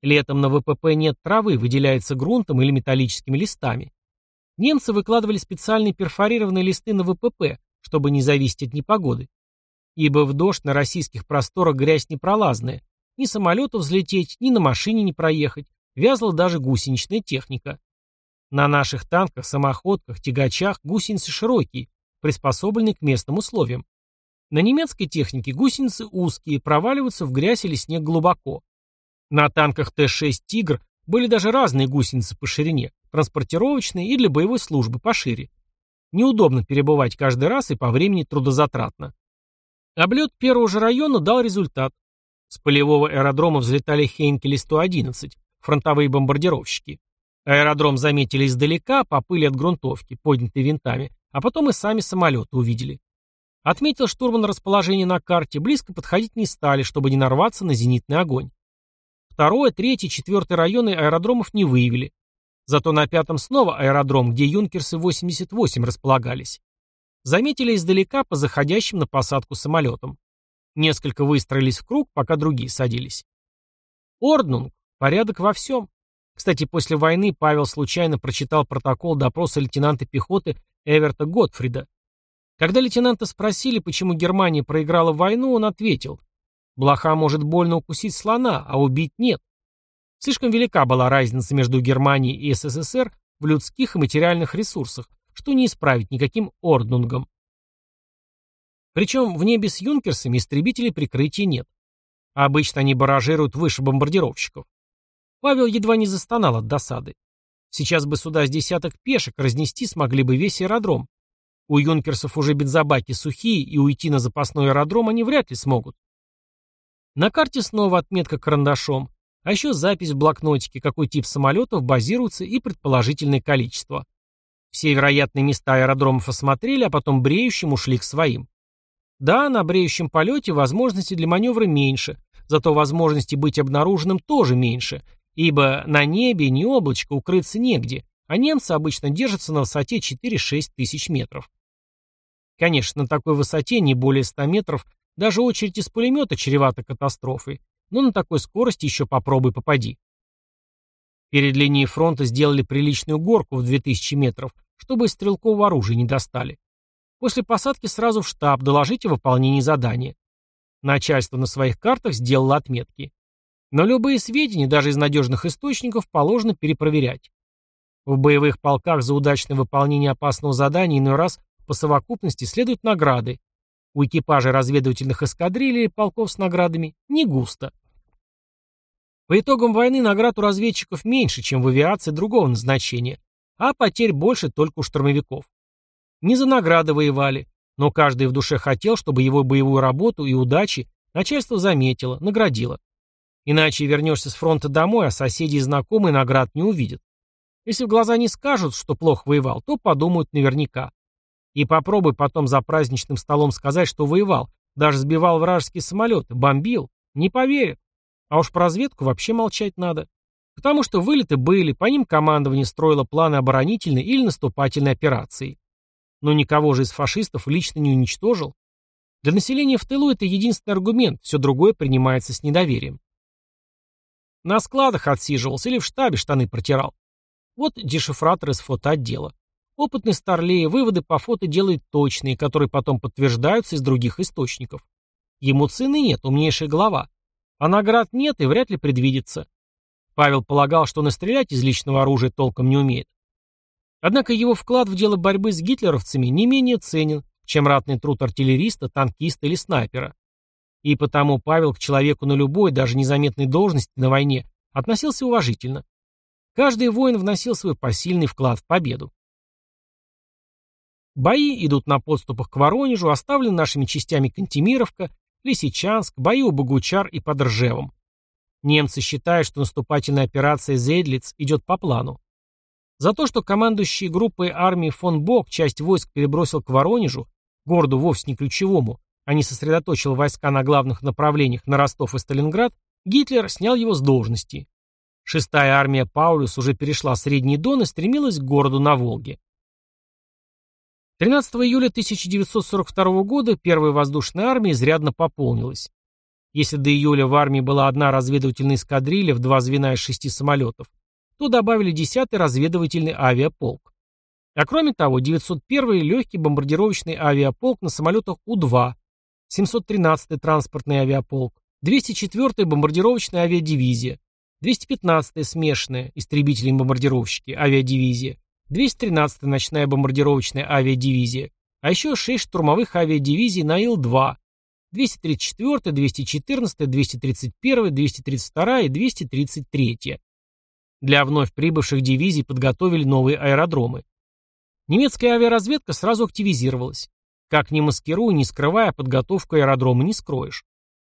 Летом на ВПП нет травы, выделяется грунтом или металлическими листами. Немцы выкладывали специальные перфорированные листы на ВПП, чтобы не зависеть от непогоды. Ибо в дождь на российских просторах грязь непролазная. Ни самолету взлететь, ни на машине не проехать. Вязла даже гусеничная техника. На наших танках, самоходках, тягачах гусеницы широкие, приспособленные к местным условиям. На немецкой технике гусеницы узкие, проваливаются в грязь или снег глубоко. На танках Т-6 «Тигр» были даже разные гусеницы по ширине, транспортировочные и для боевой службы пошире. Неудобно перебывать каждый раз и по времени трудозатратно. Облет первого же района дал результат. С полевого аэродрома взлетали Хейнкели-111, фронтовые бомбардировщики. Аэродром заметили издалека, по пыли от грунтовки, поднятой винтами, а потом и сами самолеты увидели. Отметил штурман расположение на карте, близко подходить не стали, чтобы не нарваться на зенитный огонь. Второй, третий, четвертый районы аэродромов не выявили. Зато на пятом снова аэродром, где Юнкерсы-88 располагались. Заметили издалека по заходящим на посадку самолетам. Несколько выстроились в круг, пока другие садились. Орднунг. Порядок во всем. Кстати, после войны Павел случайно прочитал протокол допроса лейтенанта пехоты Эверта Готфрида. Когда лейтенанта спросили, почему Германия проиграла войну, он ответил, Блоха может больно укусить слона, а убить нет. Слишком велика была разница между Германией и СССР в людских и материальных ресурсах, что не исправить никаким орднунгом. Причем в небе с юнкерсами истребителей прикрытия нет. обычно они баражируют выше бомбардировщиков. Павел едва не застонал от досады. Сейчас бы сюда с десяток пешек разнести смогли бы весь аэродром. У юнкерсов уже бензобаки сухие, и уйти на запасной аэродром они вряд ли смогут. На карте снова отметка карандашом, а еще запись в блокнотике, какой тип самолетов базируется и предположительное количество. Все вероятные места аэродромов осмотрели, а потом бреющим ушли к своим. Да, на бреющем полете возможности для маневра меньше, зато возможности быть обнаруженным тоже меньше, ибо на небе ни облачко укрыться негде, а немцы обычно держатся на высоте 4-6 тысяч метров. Конечно, на такой высоте не более 100 метров даже очередь из пулемета чревата катастрофой, но на такой скорости еще попробуй попади. Перед линией фронта сделали приличную горку в 2000 метров, чтобы из стрелкового оружия не достали. После посадки сразу в штаб доложить о выполнении задания. Начальство на своих картах сделало отметки. Но любые сведения, даже из надежных источников, положено перепроверять. В боевых полках за удачное выполнение опасного задания иной раз по совокупности следуют награды, у экипажей разведывательных эскадрилей полков с наградами не густо. По итогам войны наград у разведчиков меньше, чем в авиации другого назначения, а потерь больше только у штурмовиков. Не за награды воевали, но каждый в душе хотел, чтобы его боевую работу и удачи начальство заметило, наградило. Иначе вернешься с фронта домой, а соседи и знакомые наград не увидят. Если в глаза не скажут, что плохо воевал, то подумают наверняка. И попробуй потом за праздничным столом сказать, что воевал, даже сбивал вражеские самолеты, бомбил. Не поверят. А уж про разведку вообще молчать надо. Потому что вылеты были, по ним командование строило планы оборонительной или наступательной операции. Но никого же из фашистов лично не уничтожил. Для населения в тылу это единственный аргумент, все другое принимается с недоверием. На складах отсиживался или в штабе штаны протирал. Вот дешифратор из фотоотдела. Опытный Старлей выводы по фото делает точные, которые потом подтверждаются из других источников. Ему цены нет, умнейшая голова. А наград нет и вряд ли предвидится. Павел полагал, что настрелять из личного оружия толком не умеет. Однако его вклад в дело борьбы с гитлеровцами не менее ценен, чем ратный труд артиллериста, танкиста или снайпера. И потому Павел к человеку на любой, даже незаметной должности на войне относился уважительно. Каждый воин вносил свой посильный вклад в победу. Бои идут на подступах к Воронежу, оставлены нашими частями Кантемировка, Лисичанск, бои у Богучар и под Ржевом. Немцы считают, что наступательная операция «Зейдлиц» идет по плану. За то, что командующий группой армии фон Бок часть войск перебросил к Воронежу, городу вовсе не ключевому, а не сосредоточил войска на главных направлениях на Ростов и Сталинград, Гитлер снял его с должности. Шестая армия Паулюс уже перешла Средний Дон и стремилась к городу на Волге. 13 июля 1942 года первая воздушная армия изрядно пополнилась. Если до июля в армии была одна разведывательная эскадрилья в два звена из шести самолетов, то добавили 10-й разведывательный авиаполк. А кроме того, 901-й легкий бомбардировочный авиаполк на самолетах У-2, 713-й транспортный авиаполк, 204-я бомбардировочная авиадивизия, 215-я смешанная, истребители-бомбардировщики, авиадивизия, 213-я ночная бомбардировочная авиадивизия, а еще 6 штурмовых авиадивизий на Ил-2, 234-я, 214-я, 231-я, 232-я и 233-я. Для вновь прибывших дивизий подготовили новые аэродромы. Немецкая авиаразведка сразу активизировалась. Как ни маскируя, не скрывая, подготовку аэродрома не скроешь.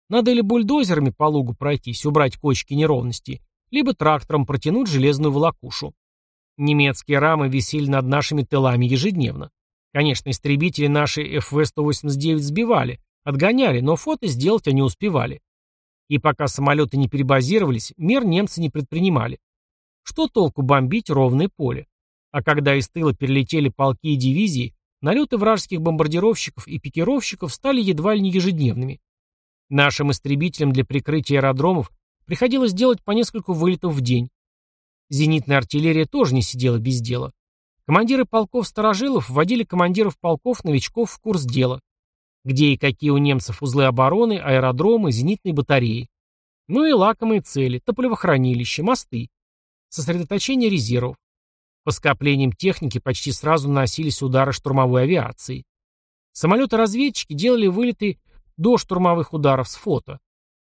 Надо или бульдозерами по лугу пройтись, убрать кочки неровности, либо трактором протянуть железную волокушу. Немецкие рамы висели над нашими тылами ежедневно. Конечно, истребители наши ФВ-189 сбивали, отгоняли, но фото сделать они успевали. И пока самолеты не перебазировались, мер немцы не предпринимали. Что толку бомбить ровное поле? А когда из тыла перелетели полки и дивизии, налеты вражеских бомбардировщиков и пикировщиков стали едва ли не ежедневными. Нашим истребителям для прикрытия аэродромов приходилось делать по нескольку вылетов в день. Зенитная артиллерия тоже не сидела без дела. Командиры полков-старожилов вводили командиров полков-новичков в курс дела. Где и какие у немцев узлы обороны, аэродромы, зенитные батареи. Ну и лакомые цели, топливохранилища, мосты сосредоточение резервов. По скоплениям техники почти сразу наносились удары штурмовой авиации. Самолеты-разведчики делали вылеты до штурмовых ударов с фото.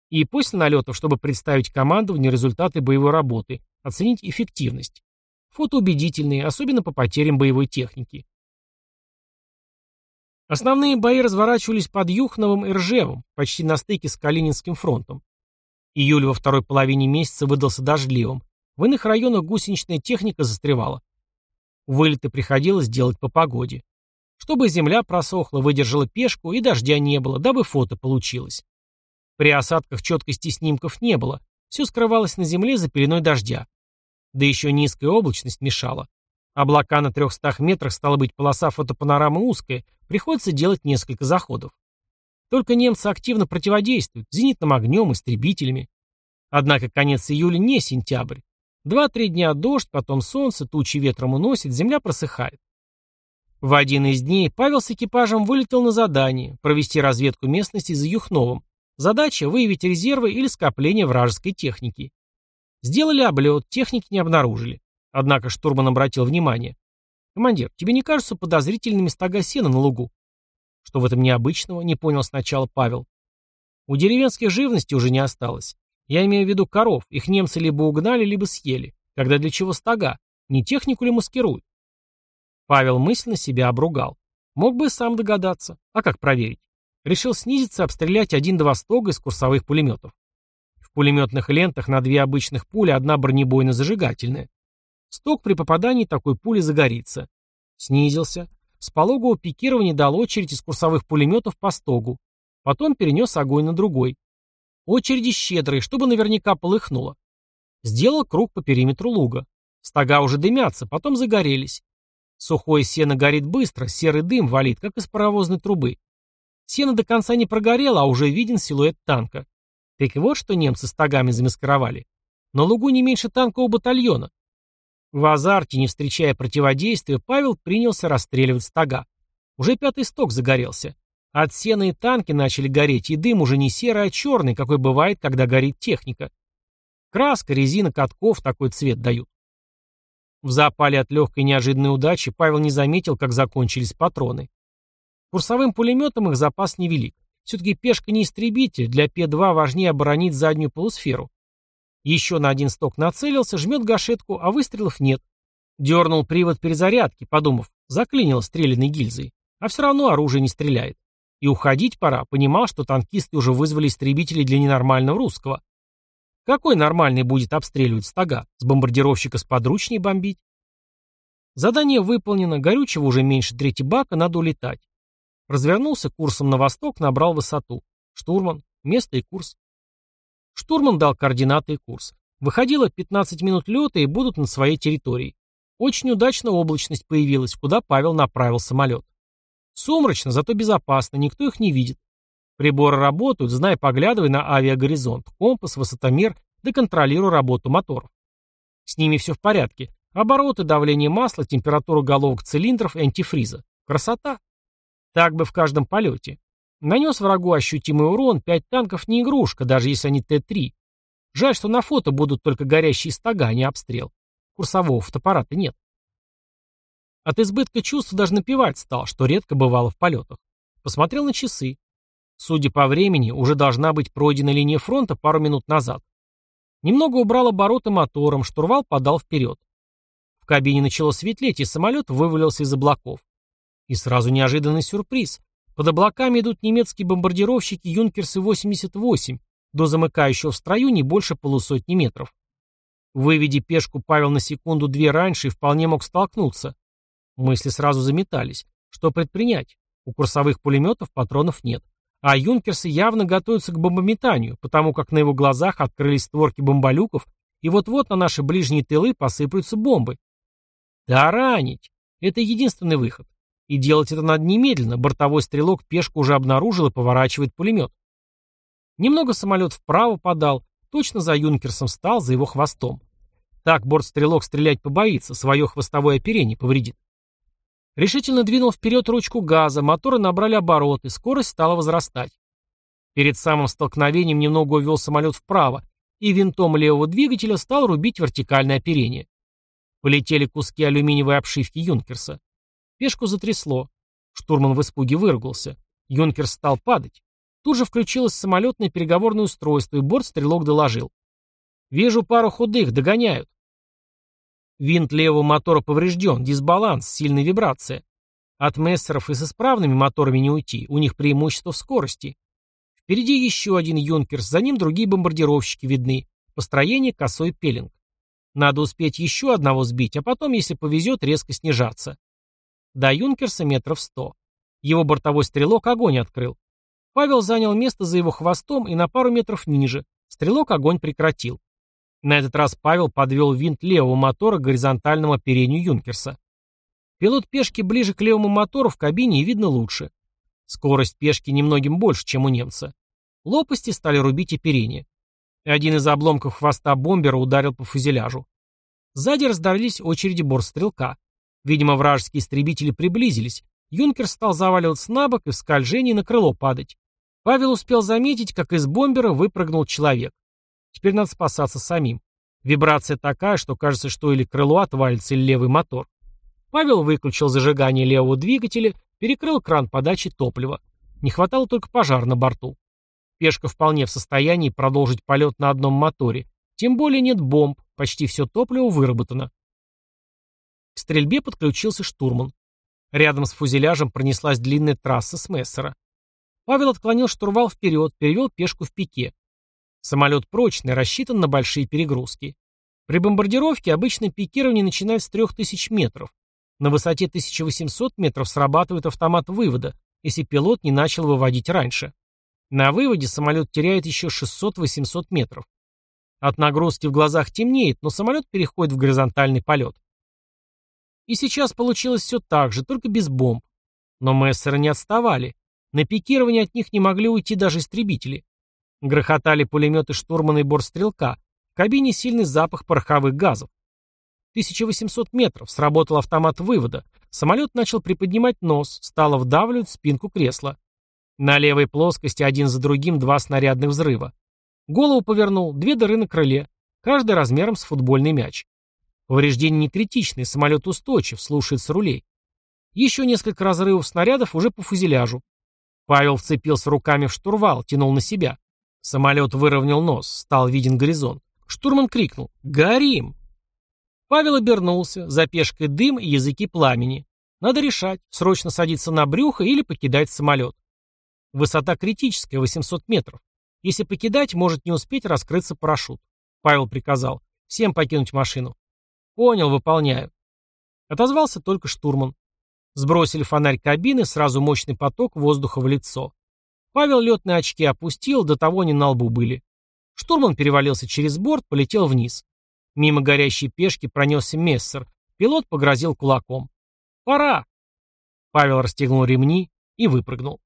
И после налетов, чтобы представить командованию результаты боевой работы, оценить эффективность. Фото убедительные, особенно по потерям боевой техники. Основные бои разворачивались под Юхновым и Ржевом, почти на стыке с Калининским фронтом. Июль во второй половине месяца выдался дождливым, в иных районах гусеничная техника застревала. Вылеты приходилось делать по погоде. Чтобы земля просохла, выдержала пешку и дождя не было, дабы фото получилось. При осадках четкости снимков не было, все скрывалось на земле за пеленой дождя. Да еще низкая облачность мешала. Облака на 300 метрах, стало быть, полоса фотопанорамы узкая, приходится делать несколько заходов. Только немцы активно противодействуют, зенитным огнем, истребителями. Однако конец июля не сентябрь. Два-три дня дождь, потом солнце, тучи ветром уносит, земля просыхает. В один из дней Павел с экипажем вылетел на задание провести разведку местности за Юхновым. Задача – выявить резервы или скопление вражеской техники. Сделали облет, техники не обнаружили. Однако штурман обратил внимание. «Командир, тебе не кажется подозрительными стога сена на лугу?» «Что в этом необычного?» – не понял сначала Павел. «У деревенских живности уже не осталось. Я имею в виду коров, их немцы либо угнали, либо съели. Когда для чего стога? Не технику ли маскируют? Павел мысленно себя обругал. Мог бы сам догадаться. А как проверить? Решил снизиться и обстрелять один-два стога из курсовых пулеметов. Пулеметных лентах на две обычных пули одна бронебойно-зажигательная. Сток при попадании такой пули загорится. Снизился. С пологового пикирования дал очередь из курсовых пулеметов по стогу. Потом перенес огонь на другой. Очереди щедрые, чтобы наверняка полыхнуло. Сделал круг по периметру луга. Стога уже дымятся, потом загорелись. Сухое сено горит быстро, серый дым валит, как из паровозной трубы. Сено до конца не прогорело, а уже виден силуэт танка. Так вот, что немцы стогами замаскировали. На лугу не меньше танкового батальона. В азарте, не встречая противодействия, Павел принялся расстреливать стога. Уже пятый сток загорелся. От сена и танки начали гореть, и дым уже не серый, а черный, какой бывает, когда горит техника. Краска, резина, катков такой цвет дают. В запале от легкой неожиданной удачи Павел не заметил, как закончились патроны. Курсовым пулеметом их запас невелик. Все-таки пешка не истребитель, для П-2 важнее оборонить заднюю полусферу. Еще на один сток нацелился, жмет гашетку, а выстрелов нет. Дернул привод перезарядки, подумав, заклинило стрелянной гильзой. А все равно оружие не стреляет. И уходить пора, понимал, что танкисты уже вызвали истребители для ненормального русского. Какой нормальный будет обстреливать стога? С бомбардировщика с подручней бомбить? Задание выполнено, горючего уже меньше трети бака, надо улетать. Развернулся курсом на восток, набрал высоту. Штурман, место и курс. Штурман дал координаты и курс. Выходило 15 минут лета и будут на своей территории. Очень удачно облачность появилась, куда Павел направил самолет. Сумрачно, зато безопасно, никто их не видит. Приборы работают, знай, поглядывай на авиагоризонт, компас, высотомер, да контролируй работу моторов. С ними все в порядке. Обороты, давление масла, температура головок цилиндров и антифриза. Красота. Так бы в каждом полете. Нанес врагу ощутимый урон, пять танков не игрушка, даже если они Т-3. Жаль, что на фото будут только горящие стога, а не обстрел. Курсового фотоаппарата нет. От избытка чувств даже напевать стал, что редко бывало в полетах. Посмотрел на часы. Судя по времени, уже должна быть пройдена линия фронта пару минут назад. Немного убрал обороты мотором, штурвал подал вперед. В кабине начало светлеть, и самолет вывалился из облаков. И сразу неожиданный сюрприз. Под облаками идут немецкие бомбардировщики «Юнкерсы-88», до замыкающего в строю не больше полусотни метров. Выведи пешку Павел на секунду-две раньше и вполне мог столкнуться. Мысли сразу заметались. Что предпринять? У курсовых пулеметов патронов нет. А юнкерсы явно готовятся к бомбометанию, потому как на его глазах открылись створки бомболюков, и вот-вот на наши ближние тылы посыплются бомбы. Да ранить! Это единственный выход. И делать это надо немедленно, бортовой стрелок пешку уже обнаружил и поворачивает пулемет. Немного самолет вправо подал, точно за юнкерсом стал, за его хвостом. Так бортстрелок стрелять побоится, свое хвостовое оперение повредит. Решительно двинул вперед ручку газа, моторы набрали обороты, скорость стала возрастать. Перед самым столкновением немного увел самолет вправо, и винтом левого двигателя стал рубить вертикальное оперение. Полетели куски алюминиевой обшивки Юнкерса. Пешку затрясло. Штурман в испуге выругался. Юнкерс стал падать. Тут же включилось самолетное переговорное устройство, и бортстрелок доложил. «Вижу пару худых, догоняют». Винт левого мотора поврежден, дисбаланс, сильная вибрация. От мессеров и с исправными моторами не уйти, у них преимущество в скорости. Впереди еще один «Юнкерс», за ним другие бомбардировщики видны. Построение косой пеленг. Надо успеть еще одного сбить, а потом, если повезет, резко снижаться. До «Юнкерса» метров сто. Его бортовой стрелок огонь открыл. Павел занял место за его хвостом и на пару метров ниже. Стрелок огонь прекратил. На этот раз Павел подвел винт левого мотора к горизонтальному оперению Юнкерса. Пилот пешки ближе к левому мотору в кабине и видно лучше. Скорость пешки немногим больше, чем у немца. Лопасти стали рубить оперение. Один из обломков хвоста бомбера ударил по фюзеляжу. Сзади раздались очереди бортстрелка. Видимо, вражеские истребители приблизились. Юнкер стал заваливаться на бок и в скольжении на крыло падать. Павел успел заметить, как из бомбера выпрыгнул человек. Теперь надо спасаться самим. Вибрация такая, что кажется, что или крыло отвалится, или левый мотор. Павел выключил зажигание левого двигателя, перекрыл кран подачи топлива. Не хватало только пожар на борту. Пешка вполне в состоянии продолжить полет на одном моторе. Тем более нет бомб, почти все топливо выработано. К стрельбе подключился штурман. Рядом с фузеляжем пронеслась длинная трасса с Мессера. Павел отклонил штурвал вперед, перевел пешку в пике. Самолет прочный, рассчитан на большие перегрузки. При бомбардировке обычно пикирование начинают с 3000 метров. На высоте 1800 метров срабатывает автомат вывода, если пилот не начал выводить раньше. На выводе самолет теряет еще 600-800 метров. От нагрузки в глазах темнеет, но самолет переходит в горизонтальный полет. И сейчас получилось все так же, только без бомб. Но мессеры не отставали. На пикирование от них не могли уйти даже истребители. Грохотали пулеметы штурмана и бортстрелка. В кабине сильный запах пороховых газов. 1800 метров. Сработал автомат вывода. Самолет начал приподнимать нос, стало вдавливать спинку кресла. На левой плоскости один за другим два снарядных взрыва. Голову повернул, две дыры на крыле, каждый размером с футбольный мяч. Повреждения не критичные, самолет устойчив, слушается рулей. Еще несколько разрывов снарядов уже по фузеляжу. Павел вцепился руками в штурвал, тянул на себя. Самолет выровнял нос, стал виден горизонт. Штурман крикнул «Горим!». Павел обернулся, за пешкой дым и языки пламени. Надо решать, срочно садиться на брюхо или покидать самолет. Высота критическая, 800 метров. Если покидать, может не успеть раскрыться парашют. Павел приказал. Всем покинуть машину. Понял, выполняю. Отозвался только штурман. Сбросили фонарь кабины, сразу мощный поток воздуха в лицо. Павел летные очки опустил, до того они на лбу были. Штурман перевалился через борт, полетел вниз. Мимо горящей пешки пронесся мессер. Пилот погрозил кулаком. «Пора!» Павел расстегнул ремни и выпрыгнул.